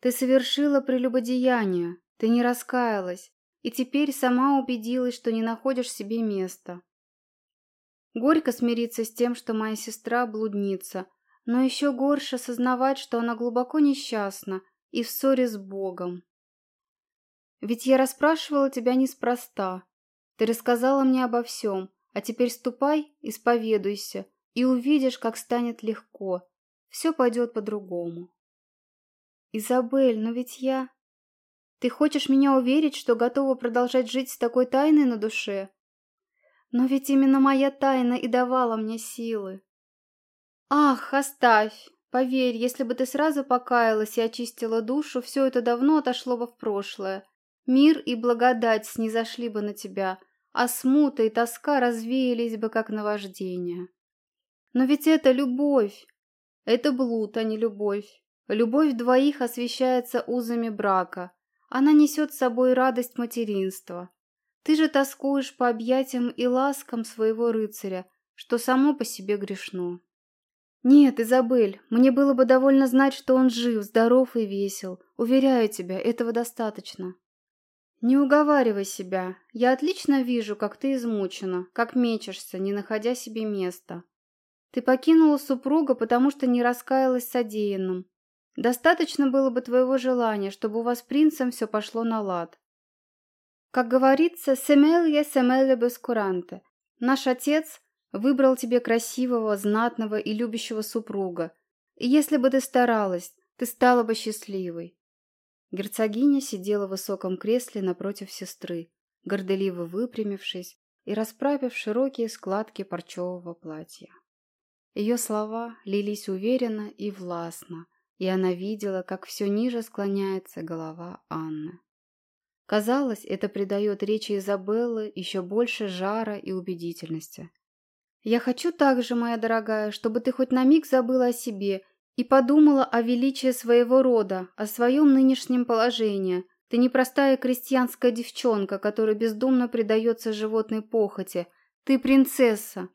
Ты совершила прелюбодеяние, ты не раскаялась, и теперь сама убедилась, что не находишь себе места. Горько смириться с тем, что моя сестра блудница, но еще горше сознавать, что она глубоко несчастна и в ссоре с Богом. Ведь я расспрашивала тебя неспроста. Ты рассказала мне обо всем, а теперь ступай, исповедуйся, и увидишь, как станет легко. Все пойдет по-другому. Изабель, но ведь я... Ты хочешь меня уверить, что готова продолжать жить с такой тайной на душе? Но ведь именно моя тайна и давала мне силы. Ах, оставь! Поверь, если бы ты сразу покаялась и очистила душу, все это давно отошло бы в прошлое. Мир и благодать снизошли бы на тебя, а смута и тоска развеялись бы, как наваждение. Но ведь это любовь. Это блуд, а не любовь. Любовь двоих освещается узами брака. Она несет с собой радость материнства. Ты же тоскуешь по объятиям и ласкам своего рыцаря, что само по себе грешно. Нет, Изабель, мне было бы довольно знать, что он жив, здоров и весел. Уверяю тебя, этого достаточно. Не уговаривай себя. Я отлично вижу, как ты измучена, как мечешься, не находя себе места. Ты покинула супруга, потому что не раскаялась содеянным. Достаточно было бы твоего желания, чтобы у вас с принцем все пошло на лад. Как говорится, «семелье семелье бескуранте». Наш отец выбрал тебе красивого, знатного и любящего супруга. И если бы ты старалась, ты стала бы счастливой. Герцогиня сидела в высоком кресле напротив сестры, горделиво выпрямившись и расправив широкие складки парчевого платья. Ее слова лились уверенно и властно, и она видела, как все ниже склоняется голова Анны. Казалось, это придает речи Изабеллы еще больше жара и убедительности. «Я хочу также, моя дорогая, чтобы ты хоть на миг забыла о себе и подумала о величии своего рода, о своем нынешнем положении. Ты не простая крестьянская девчонка, которая бездумно предается животной похоти. Ты принцесса.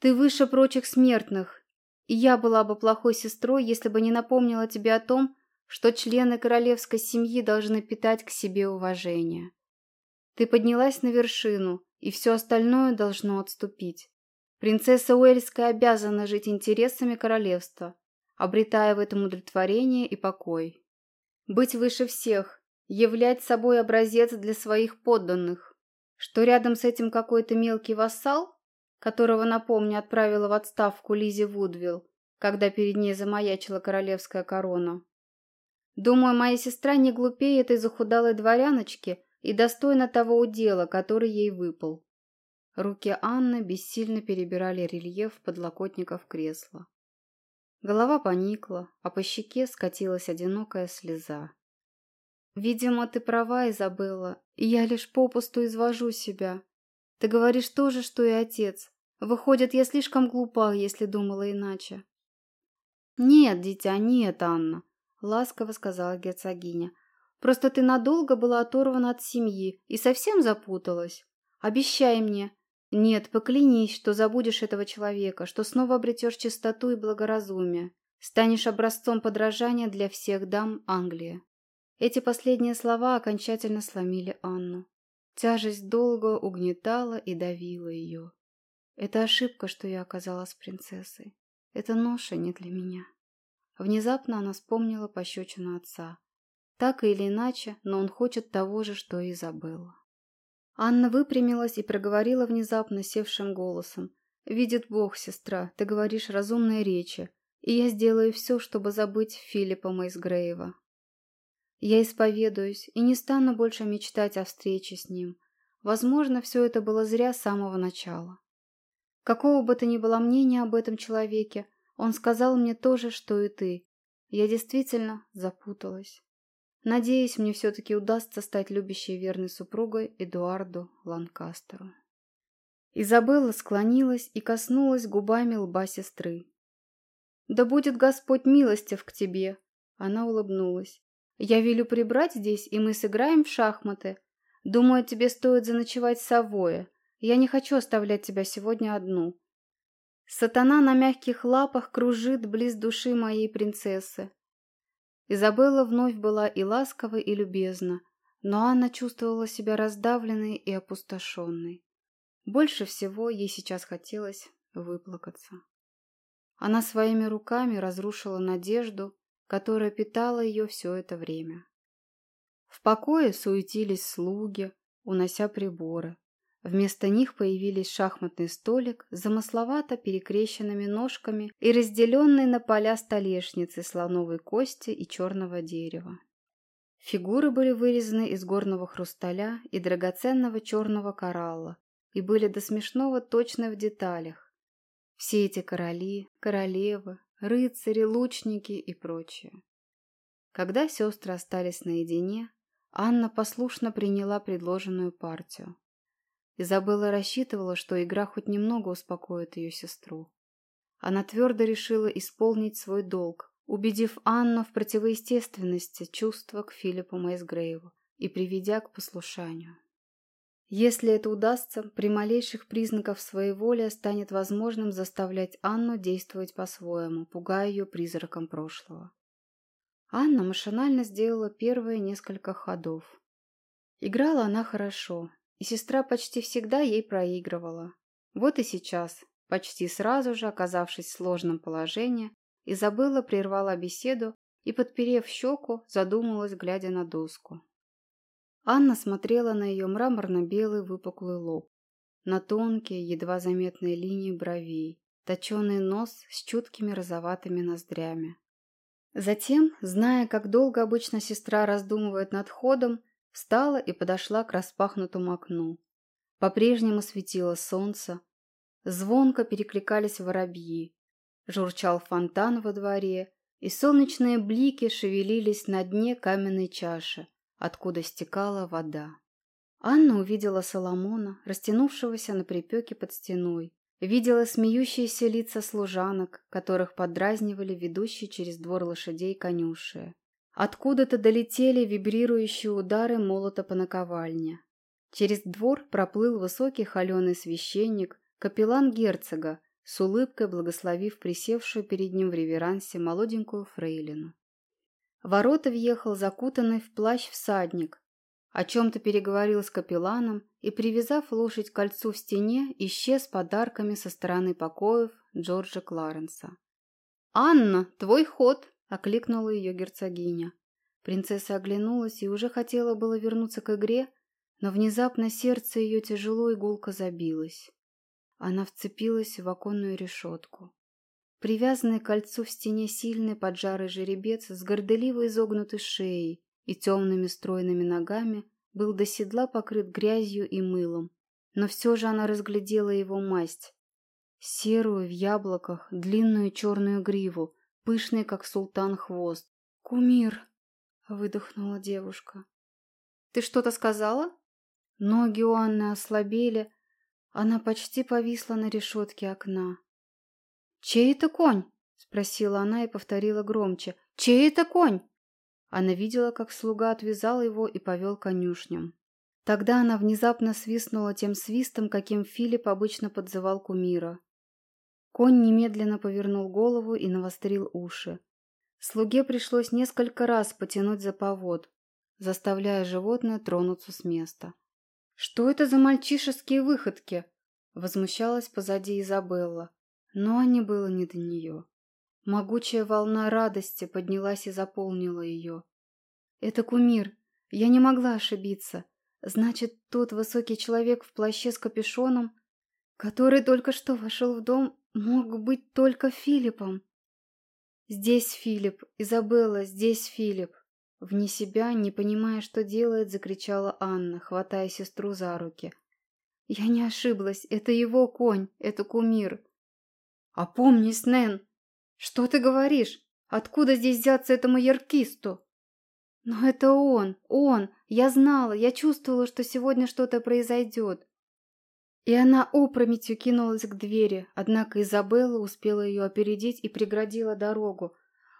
Ты выше прочих смертных. И я была бы плохой сестрой, если бы не напомнила тебе о том, что члены королевской семьи должны питать к себе уважение. Ты поднялась на вершину, и все остальное должно отступить. Принцесса Уэльская обязана жить интересами королевства, обретая в этом удовлетворение и покой. Быть выше всех, являть собой образец для своих подданных. Что рядом с этим какой-то мелкий вассал, которого, напомню, отправила в отставку Лизи Вудвилл, когда перед ней замаячила королевская корона. Думаю, моя сестра не глупее этой захудалой дворяночки и достойна того удела, который ей выпал. Руки Анны бессильно перебирали рельеф подлокотников кресла. Голова поникла, а по щеке скатилась одинокая слеза. «Видимо, ты права, Изабелла, и я лишь попусту извожу себя. Ты говоришь то же, что и отец. Выходит, я слишком глупа, если думала иначе». «Нет, дитя, нет, Анна ласково сказала герцогиня. Просто ты надолго была оторвана от семьи и совсем запуталась. Обещай мне. Нет, поклянись, что забудешь этого человека, что снова обретешь чистоту и благоразумие. Станешь образцом подражания для всех дам Англии. Эти последние слова окончательно сломили Анну. Тяжесть долго угнетала и давила ее. Это ошибка, что я оказалась принцессой. Это ноша не для меня. Внезапно она вспомнила пощечину отца. Так или иначе, но он хочет того же, что и Изабелла. Анна выпрямилась и проговорила внезапно севшим голосом. «Видит Бог, сестра, ты говоришь разумные речи, и я сделаю все, чтобы забыть Филиппа Мейсгрейва. Я исповедуюсь и не стану больше мечтать о встрече с ним. Возможно, все это было зря с самого начала. Какого бы то ни было мнения об этом человеке, он сказал мне то же, что и ты. Я действительно запуталась. Надеюсь, мне все-таки удастся стать любящей верной супругой Эдуарду Ланкастеру. Изабелла склонилась и коснулась губами лба сестры. «Да будет Господь милостив к тебе!» Она улыбнулась. «Я велю прибрать здесь, и мы сыграем в шахматы. Думаю, тебе стоит заночевать в Савое. Я не хочу оставлять тебя сегодня одну. Сатана на мягких лапах кружит близ души моей принцессы. Изабелла вновь была и ласкова, и любезна, но Анна чувствовала себя раздавленной и опустошенной. Больше всего ей сейчас хотелось выплакаться. Она своими руками разрушила надежду, которая питала ее все это время. В покое суетились слуги, унося приборы. Вместо них появились шахматный столик с замысловато перекрещенными ножками и разделенный на поля столешницы слоновой кости и черного дерева. Фигуры были вырезаны из горного хрусталя и драгоценного черного коралла и были до смешного точны в деталях. Все эти короли, королевы, рыцари, лучники и прочее. Когда сестры остались наедине, Анна послушно приняла предложенную партию. Изабелла рассчитывала, что игра хоть немного успокоит ее сестру. Она твердо решила исполнить свой долг, убедив Анну в противоестественности чувства к Филиппу Мейсгрейву и приведя к послушанию. Если это удастся, при малейших признаках воли станет возможным заставлять Анну действовать по-своему, пугая ее призраком прошлого. Анна машинально сделала первые несколько ходов. Играла она хорошо, и сестра почти всегда ей проигрывала. Вот и сейчас, почти сразу же оказавшись в сложном положении, Изабелла прервала беседу и, подперев щеку, задумалась, глядя на доску. Анна смотрела на ее мраморно-белый выпуклый лоб, на тонкие, едва заметные линии бровей, точеный нос с чуткими розоватыми ноздрями. Затем, зная, как долго обычно сестра раздумывает над ходом, Встала и подошла к распахнутому окну. По-прежнему светило солнце. Звонко перекликались воробьи. Журчал фонтан во дворе, и солнечные блики шевелились на дне каменной чаши, откуда стекала вода. Анна увидела Соломона, растянувшегося на припеке под стеной, видела смеющиеся лица служанок, которых подразнивали ведущие через двор лошадей конюши. Откуда-то долетели вибрирующие удары молота по наковальне. Через двор проплыл высокий холеный священник, капеллан герцога, с улыбкой благословив присевшую перед ним в реверансе молоденькую фрейлину. Ворота въехал закутанный в плащ всадник, о чем-то переговорил с капелланом и, привязав лошадь к кольцу в стене, исчез подарками со стороны покоев Джорджа Кларенса. «Анна, твой ход!» – окликнула ее герцогиня. Принцесса оглянулась и уже хотела было вернуться к игре, но внезапно сердце ее тяжело и гулко забилось. Она вцепилась в оконную решетку. Привязанный к кольцу в стене сильный поджарый жеребец с горделиво изогнутой шеей и темными стройными ногами был до седла покрыт грязью и мылом, но все же она разглядела его масть. Серую в яблоках, длинную черную гриву, пышный, как султан, хвост. «Кумир!» — выдохнула девушка. «Ты что-то сказала?» Ноги у Анны ослабели, она почти повисла на решетке окна. «Чей это конь?» — спросила она и повторила громче. «Чей это конь?» Она видела, как слуга отвязал его и повел конюшням. Тогда она внезапно свистнула тем свистом, каким Филипп обычно подзывал кумира. Конь немедленно повернул голову и навострил уши. Слуге пришлось несколько раз потянуть за повод, заставляя животное тронуться с места. «Что это за мальчишеские выходки?» Возмущалась позади Изабелла, но не было не до нее. Могучая волна радости поднялась и заполнила ее. «Это кумир. Я не могла ошибиться. Значит, тот высокий человек в плаще с капюшоном, который только что вошел в дом, мог быть только Филиппом. Здесь Филипп, Изабелла, здесь Филипп. Вне себя, не понимая, что делает, закричала Анна, хватая сестру за руки. «Я не ошиблась, это его конь, это кумир». «Опомнись, Нэн! Что ты говоришь? Откуда здесь взяться этому яркисту?» «Но это он, он! Я знала, я чувствовала, что сегодня что-то произойдет». И она опрометью кинулась к двери, однако Изабелла успела ее опередить и преградила дорогу.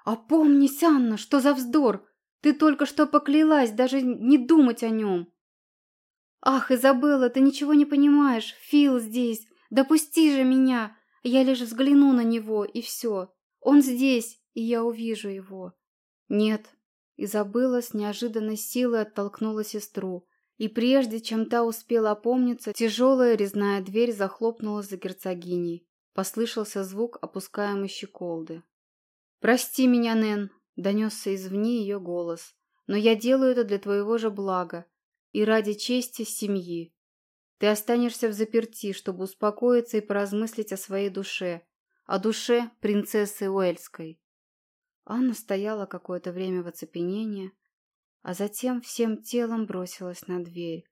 «Опомнись, Анна, что за вздор! Ты только что поклялась даже не думать о нем. Ах, Изабелла, ты ничего не понимаешь. Фил здесь. Допусти же меня. Я лишь взгляну на него, и все. Он здесь, и я увижу его. Нет. Изабелла с неожиданной силой оттолкнула сестру. И прежде, чем та успела опомниться, тяжелая резная дверь захлопнулась за герцогиней. Послышался звук опускаемой щеколды. «Прости меня, Нэн», Донесся извне ее голос. «Но я делаю это для твоего же блага и ради чести семьи. Ты останешься в заперти, чтобы успокоиться и поразмыслить о своей душе, о душе принцессы Уэльской». Анна стояла какое-то время в оцепенении, а затем всем телом бросилась на дверь.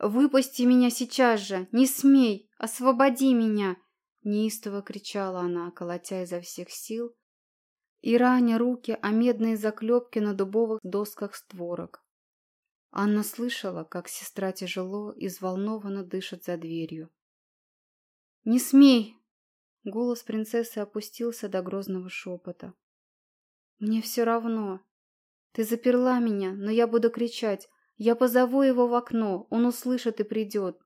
«Выпусти меня сейчас же! Не смей! Освободи меня!» Неистово кричала она, колотя изо всех сил и раня руки о медные заклепки на дубовых досках створок. Анна слышала, как сестра тяжело и взволнованно дышит за дверью. «Не смей!» Голос принцессы опустился до грозного шепота. «Мне все равно. Ты заперла меня, но я буду кричать. Я позову его в окно, он услышит и придет».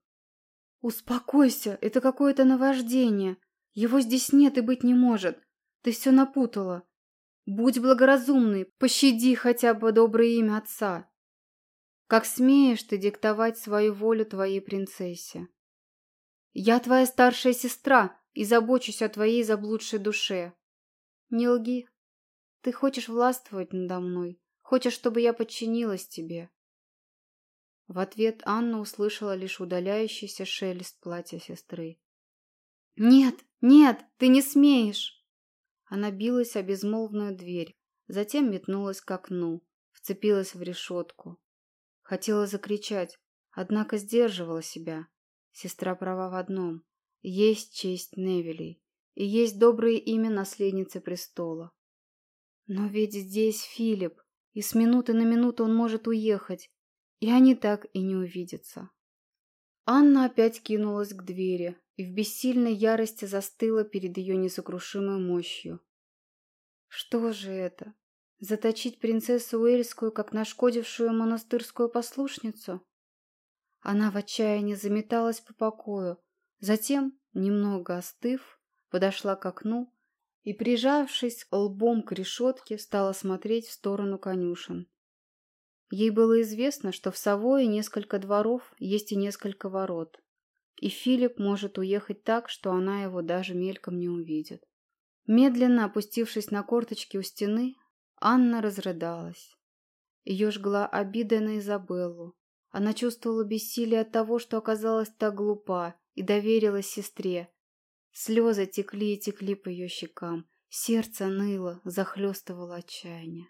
«Успокойся, это какое-то наваждение. Его здесь нет и быть не может. Ты все напутала. Будь благоразумный, пощади хотя бы доброе имя отца. Как смеешь ты диктовать свою волю твоей принцессе? Я твоя старшая сестра и забочусь о твоей заблудшей душе. Не лги. Ты хочешь властвовать надо мной, хочешь, чтобы я подчинилась тебе. В ответ Анна услышала лишь удаляющийся шелест платья сестры. «Нет, нет, ты не смеешь!» Она билась о безмолвную дверь, затем метнулась к окну, вцепилась в решетку. Хотела закричать, однако сдерживала себя. Сестра права в одном. Есть честь Невилей, и есть доброе имя наследницы престола. Но ведь здесь Филипп, и с минуты на минуту он может уехать, и они так и не увидятся. Анна опять кинулась к двери и в бессильной ярости застыла перед ее несокрушимой мощью. Что же это? Заточить принцессу Уэльскую, как нашкодившую монастырскую послушницу? Она в отчаянии заметалась по покою, затем, немного остыв, подошла к окну и, прижавшись лбом к решетке, стала смотреть в сторону конюшен. Ей было известно, что в Савое несколько дворов, есть и несколько ворот, и Филипп может уехать так, что она его даже мельком не увидит. Медленно опустившись на корточки у стены, Анна разрыдалась. Ее жгла обида на Изабеллу. Она чувствовала бессилие от того, что оказалась так глупа и доверилась сестре, Слезы текли и текли по ее щекам. Сердце ныло, захлестывало отчаяние.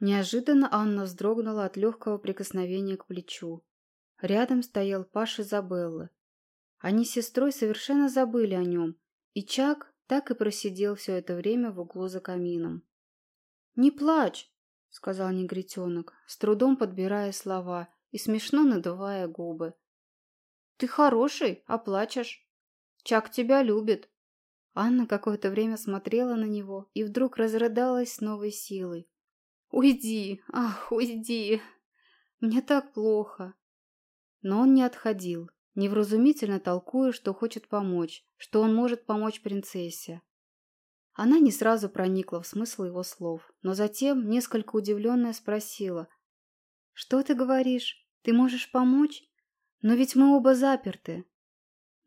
Неожиданно Анна вздрогнула от легкого прикосновения к плечу. Рядом стоял Паш Изабеллы. Они с сестрой совершенно забыли о нем, и Чак так и просидел все это время в углу за камином. «Не плачь!» — сказал негритенок, с трудом подбирая слова и смешно надувая губы. «Ты хороший, а плачешь?» Чак тебя любит». Анна какое-то время смотрела на него и вдруг разрыдалась с новой силой. «Уйди! Ах, уйди! Мне так плохо!» Но он не отходил, невразумительно толкуя, что хочет помочь, что он может помочь принцессе. Она не сразу проникла в смысл его слов, но затем, несколько удивленная, спросила. «Что ты говоришь? Ты можешь помочь? Но ведь мы оба заперты.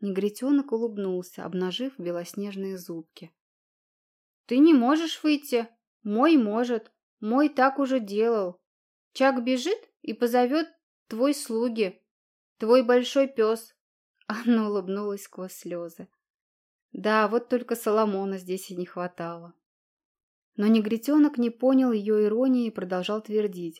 Негритенок улыбнулся, обнажив белоснежные зубки. «Ты не можешь выйти. Мой может. Мой так уже делал. Чак бежит и позовет твой слуги. Твой большой пес». Анна улыбнулась сквозь слезы. Да, вот только Соломона здесь и не хватало. Но негритенок не понял ее иронии и продолжал твердить.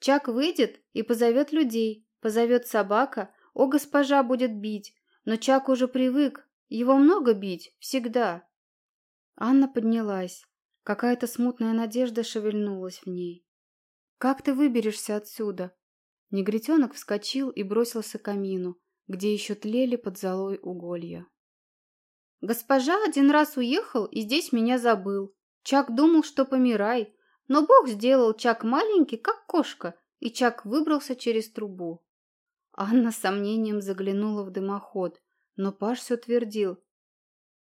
Чак выйдет и позовет людей, позовет собака, о, госпожа будет бить, но Чак уже привык. Его много бить, всегда. Анна поднялась. Какая-то смутная надежда шевельнулась в ней. «Как ты выберешься отсюда?» Негритенок вскочил и бросился к камину, где еще тлели под золой уголья. «Госпожа один раз уехал и здесь меня забыл. Чак думал, что помирай, но Бог сделал Чак маленький, как кошка, и Чак выбрался через трубу. Анна с сомнением заглянула в дымоход, но Паш все твердил.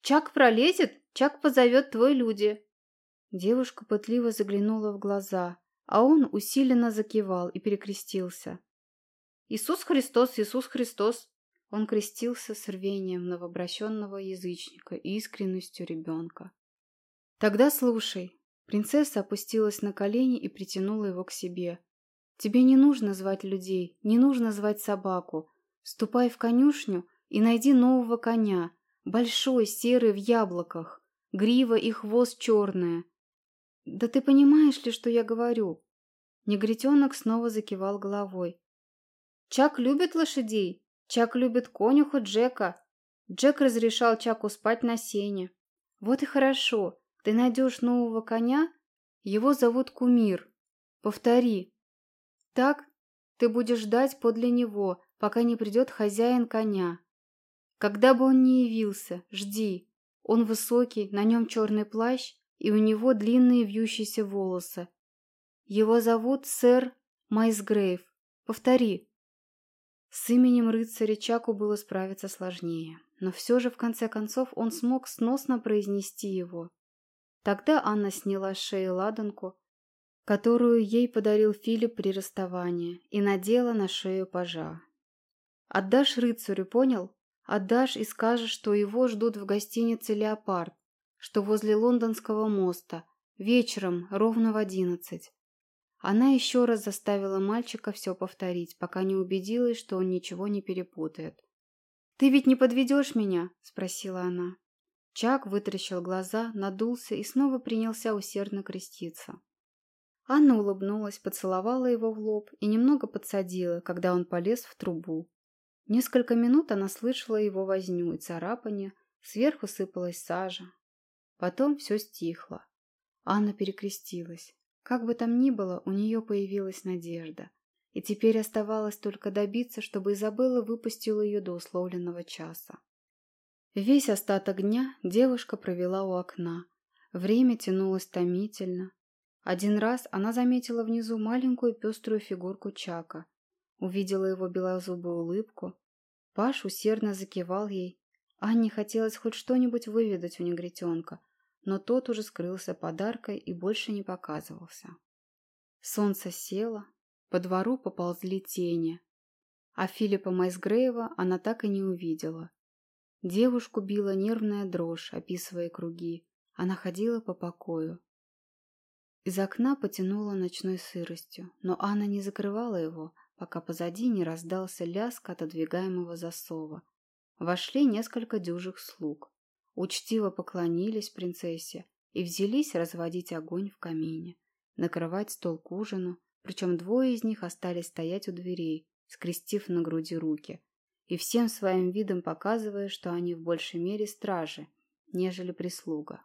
«Чак пролезет, Чак позовет твой люди». Девушка пытливо заглянула в глаза, а он усиленно закивал и перекрестился. «Иисус Христос, Иисус Христос!» Он крестился с рвением новообращенного язычника и искренностью ребенка. «Тогда слушай». Принцесса опустилась на колени и притянула его к себе. Тебе не нужно звать людей, не нужно звать собаку. Ступай в конюшню и найди нового коня, большой, серый в яблоках, грива и хвост черная. Да ты понимаешь ли, что я говорю? Негритенок снова закивал головой. Чак любит лошадей, Чак любит конюха Джека. Джек разрешал Чаку спать на сене. Вот и хорошо, ты найдешь нового коня, его зовут Кумир. Повтори, так ты будешь ждать подле него, пока не придет хозяин коня. Когда бы он ни явился, жди. Он высокий, на нем черный плащ, и у него длинные вьющиеся волосы. Его зовут сэр Майсгрейв. Повтори. С именем рыцаря Чаку было справиться сложнее, но все же в конце концов он смог сносно произнести его. Тогда Анна сняла с шеи ладанку, которую ей подарил Филипп при расставании, и надела на шею пажа. «Отдашь рыцарю, понял? Отдашь и скажешь, что его ждут в гостинице «Леопард», что возле лондонского моста, вечером, ровно в одиннадцать». Она еще раз заставила мальчика все повторить, пока не убедилась, что он ничего не перепутает. «Ты ведь не подведешь меня?» – спросила она. Чак вытаращил глаза, надулся и снова принялся усердно креститься. Анна улыбнулась, поцеловала его в лоб и немного подсадила, когда он полез в трубу. Несколько минут она слышала его возню и царапанье, сверху сыпалась сажа. Потом все стихло. Анна перекрестилась. Как бы там ни было, у нее появилась надежда. И теперь оставалось только добиться, чтобы Изабелла выпустила ее до условленного часа. Весь остаток дня девушка провела у окна. Время тянулось томительно. Один раз она заметила внизу маленькую пеструю фигурку Чака. Увидела его белозубую улыбку. Паш усердно закивал ей. Анне хотелось хоть что-нибудь выведать у негритенка, но тот уже скрылся подаркой и больше не показывался. Солнце село, по двору поползли тени, а Филиппа Майсгрейва она так и не увидела. Девушку била нервная дрожь, описывая круги. Она ходила по покою. Из окна потянуло ночной сыростью, но Анна не закрывала его, пока позади не раздался лязг отодвигаемого засова. Вошли несколько дюжих слуг учтиво поклонились принцессе и взялись разводить огонь в камине, накрывать стол к ужину, причем двое из них остались стоять у дверей, скрестив на груди руки, и всем своим видом показывая, что они в большей мере стражи, нежели прислуга.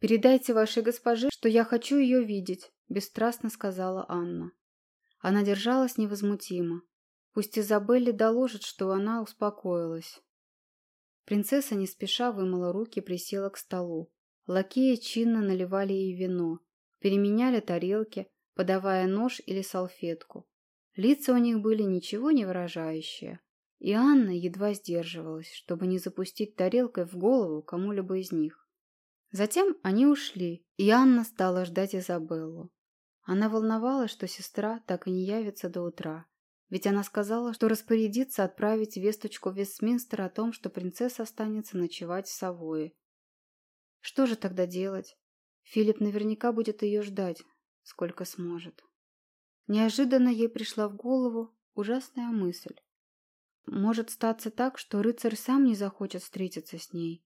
«Передайте вашей госпоже, что я хочу ее видеть», – бесстрастно сказала Анна. Она держалась невозмутимо. Пусть Изабелле доложит, что она успокоилась. Принцесса не спеша вымыла руки и присела к столу. Лакеи чинно наливали ей вино, переменяли тарелки, подавая нож или салфетку. Лица у них были ничего не выражающие, и Анна едва сдерживалась, чтобы не запустить тарелкой в голову кому-либо из них. Затем они ушли, и Анна стала ждать Изабеллу. Она волновалась, что сестра так и не явится до утра. Ведь она сказала, что распорядится отправить весточку в Вестминстер о том, что принцесса останется ночевать в Савое. Что же тогда делать? Филипп наверняка будет ее ждать, сколько сможет. Неожиданно ей пришла в голову ужасная мысль. Может статься так, что рыцарь сам не захочет встретиться с ней.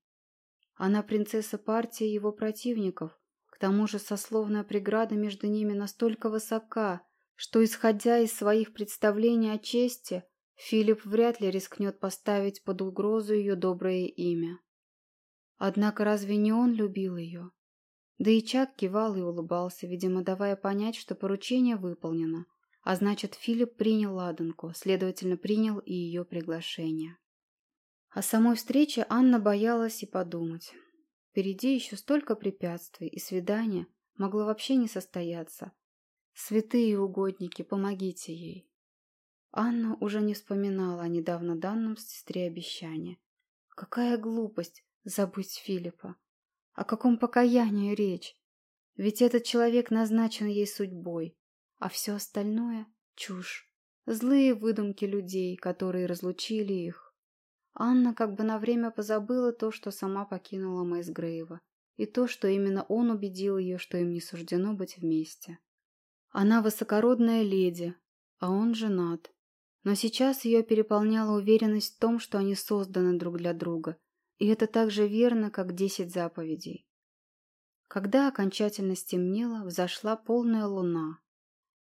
Она принцесса партии его противников, к тому же сословная преграда между ними настолько высока, что, исходя из своих представлений о чести, Филипп вряд ли рискнет поставить под угрозу ее доброе имя. Однако разве не он любил ее? Да и Чак кивал и улыбался, видимо, давая понять, что поручение выполнено, а значит, Филипп принял ладанку, следовательно, принял и ее приглашение. О самой встрече Анна боялась и подумать. Впереди еще столько препятствий, и свидание могло вообще не состояться, Святые угодники, помогите ей. Анна уже не вспоминала о недавно данном сестре обещании. Какая глупость забыть Филиппа. О каком покаянии речь? Ведь этот человек назначен ей судьбой, а все остальное — чушь. Злые выдумки людей, которые разлучили их. Анна как бы на время позабыла то, что сама покинула Мэйс Грейва, и то, что именно он убедил ее, что им не суждено быть вместе. Она высокородная леди, а он женат. Но сейчас ее переполняла уверенность в том, что они созданы друг для друга, и это так же верно, как десять заповедей. Когда окончательно стемнело, взошла полная луна.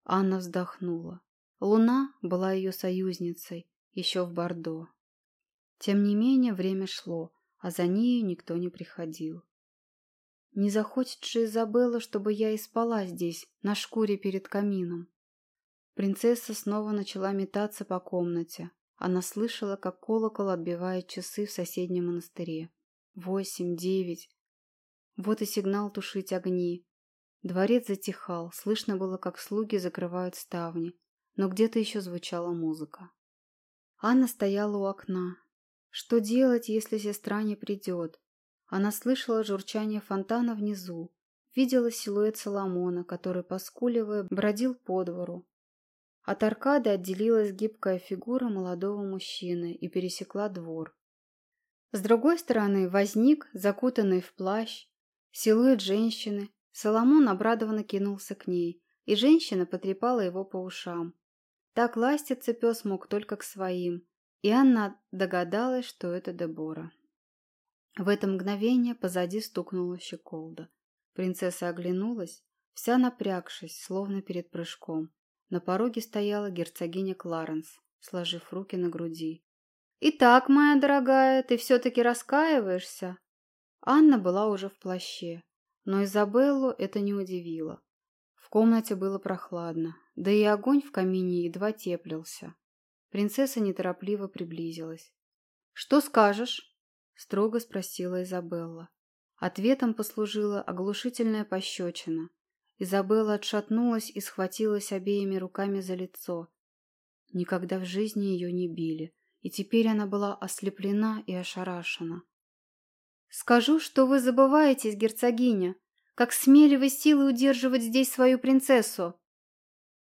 Анна вздохнула. Луна была ее союзницей, еще в Бордо. Тем не менее, время шло, а за нею никто не приходил. Не захочет же Изабелла, чтобы я и спала здесь, на шкуре перед камином. Принцесса снова начала метаться по комнате. Она слышала, как колокол отбивает часы в соседнем монастыре. Восемь, девять. Вот и сигнал тушить огни. Дворец затихал, слышно было, как слуги закрывают ставни, но где-то еще звучала музыка. Анна стояла у окна. Что делать, если сестра не придет? Она слышала журчание фонтана внизу, видела силуэт Соломона, который, поскуливая, бродил по двору. От аркады отделилась гибкая фигура молодого мужчины и пересекла двор. С другой стороны возник, закутанный в плащ, силуэт женщины. Соломон обрадованно кинулся к ней, и женщина потрепала его по ушам. Так ластиться пес мог только к своим, и Анна догадалась, что это Дебора. В это мгновение позади стукнула щеколда. Принцесса оглянулась, вся напрягшись, словно перед прыжком. На пороге стояла герцогиня Кларенс, сложив руки на груди. «Итак, моя дорогая, ты все-таки раскаиваешься?» Анна была уже в плаще, Но Изабеллу это не удивило. В комнате было прохладно, да и огонь в камине едва теплился. Принцесса неторопливо приблизилась. «Что скажешь?» – строго спросила Изабелла. Ответом послужила оглушительная пощечина. Изабелла отшатнулась и схватилась обеими руками за лицо. Никогда в жизни ее не били, и теперь она была ослеплена и ошарашена. «Скажу, что вы забываетесь, герцогиня. Как смели вы силы удерживать здесь свою принцессу?»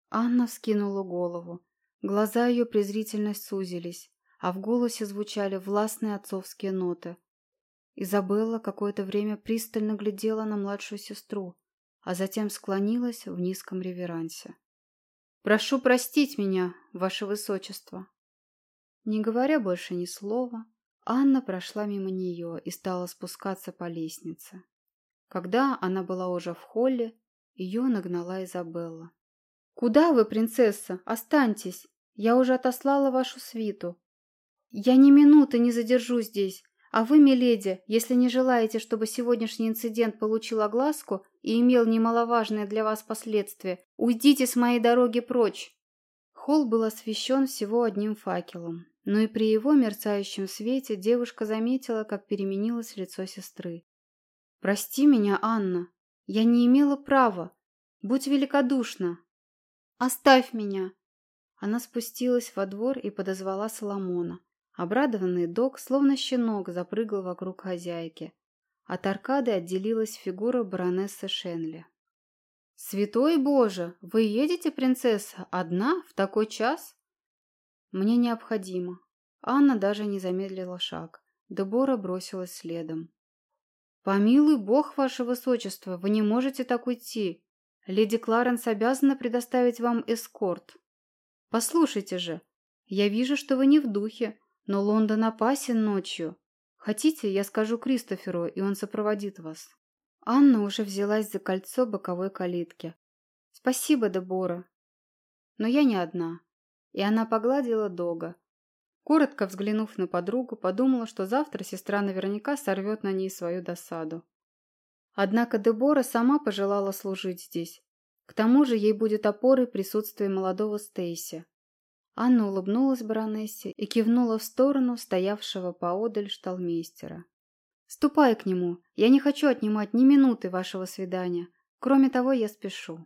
Анна вскинула голову. Глаза ее презрительно сузились, а в голосе звучали властные отцовские ноты. Изабелла какое-то время пристально глядела на младшую сестру, а затем склонилась в низком реверансе. «Прошу простить меня, ваше высочество». Не говоря больше ни слова, Анна прошла мимо нее и стала спускаться по лестнице. Когда она была уже в холле, ее нагнала Изабелла. «Куда вы, принцесса? Останьтесь! Я уже отослала вашу свиту. Я ни минуты не задержу здесь, а вы, миледи, если не желаете, чтобы сегодняшний инцидент получил огласку и имел немаловажные для вас последствия, уйдите с моей дороги прочь!» Холл был освещен всего одним факелом, но и при его мерцающем свете девушка заметила, как переменилось лицо сестры. «Прости меня, Анна. Я не имела права. Будь великодушна. Оставь меня!» Она спустилась во двор и подозвала Соломона. Обрадованный док, словно щенок, запрыгал вокруг хозяйки. От аркады отделилась фигура баронессы Шенли. «Святой Боже! Вы едете, принцесса, одна в такой час?» «Мне необходимо». Анна даже не замедлила шаг. Дебора бросилась следом. «Помилуй бог, ваше высочество, вы не можете так уйти. Леди Кларенс обязана предоставить вам эскорт. Послушайте же, я вижу, что вы не в духе, но Лондон опасен ночью. Хотите, я скажу Кристоферу, и он сопроводит вас». Анна уже взялась за кольцо боковой калитки. «Спасибо, Дебора. Но я не одна. И она погладила Дога. Коротко взглянув на подругу, подумала, что завтра сестра наверняка сорвет на ней свою досаду. Однако Дебора сама пожелала служить здесь. К тому же ей будет опорой присутствие молодого Стейси. Анна улыбнулась баронессе и кивнула в сторону стоявшего поодаль шталмейстера. «Ступай к нему. Я не хочу отнимать ни минуты вашего свидания. Кроме того, я спешу».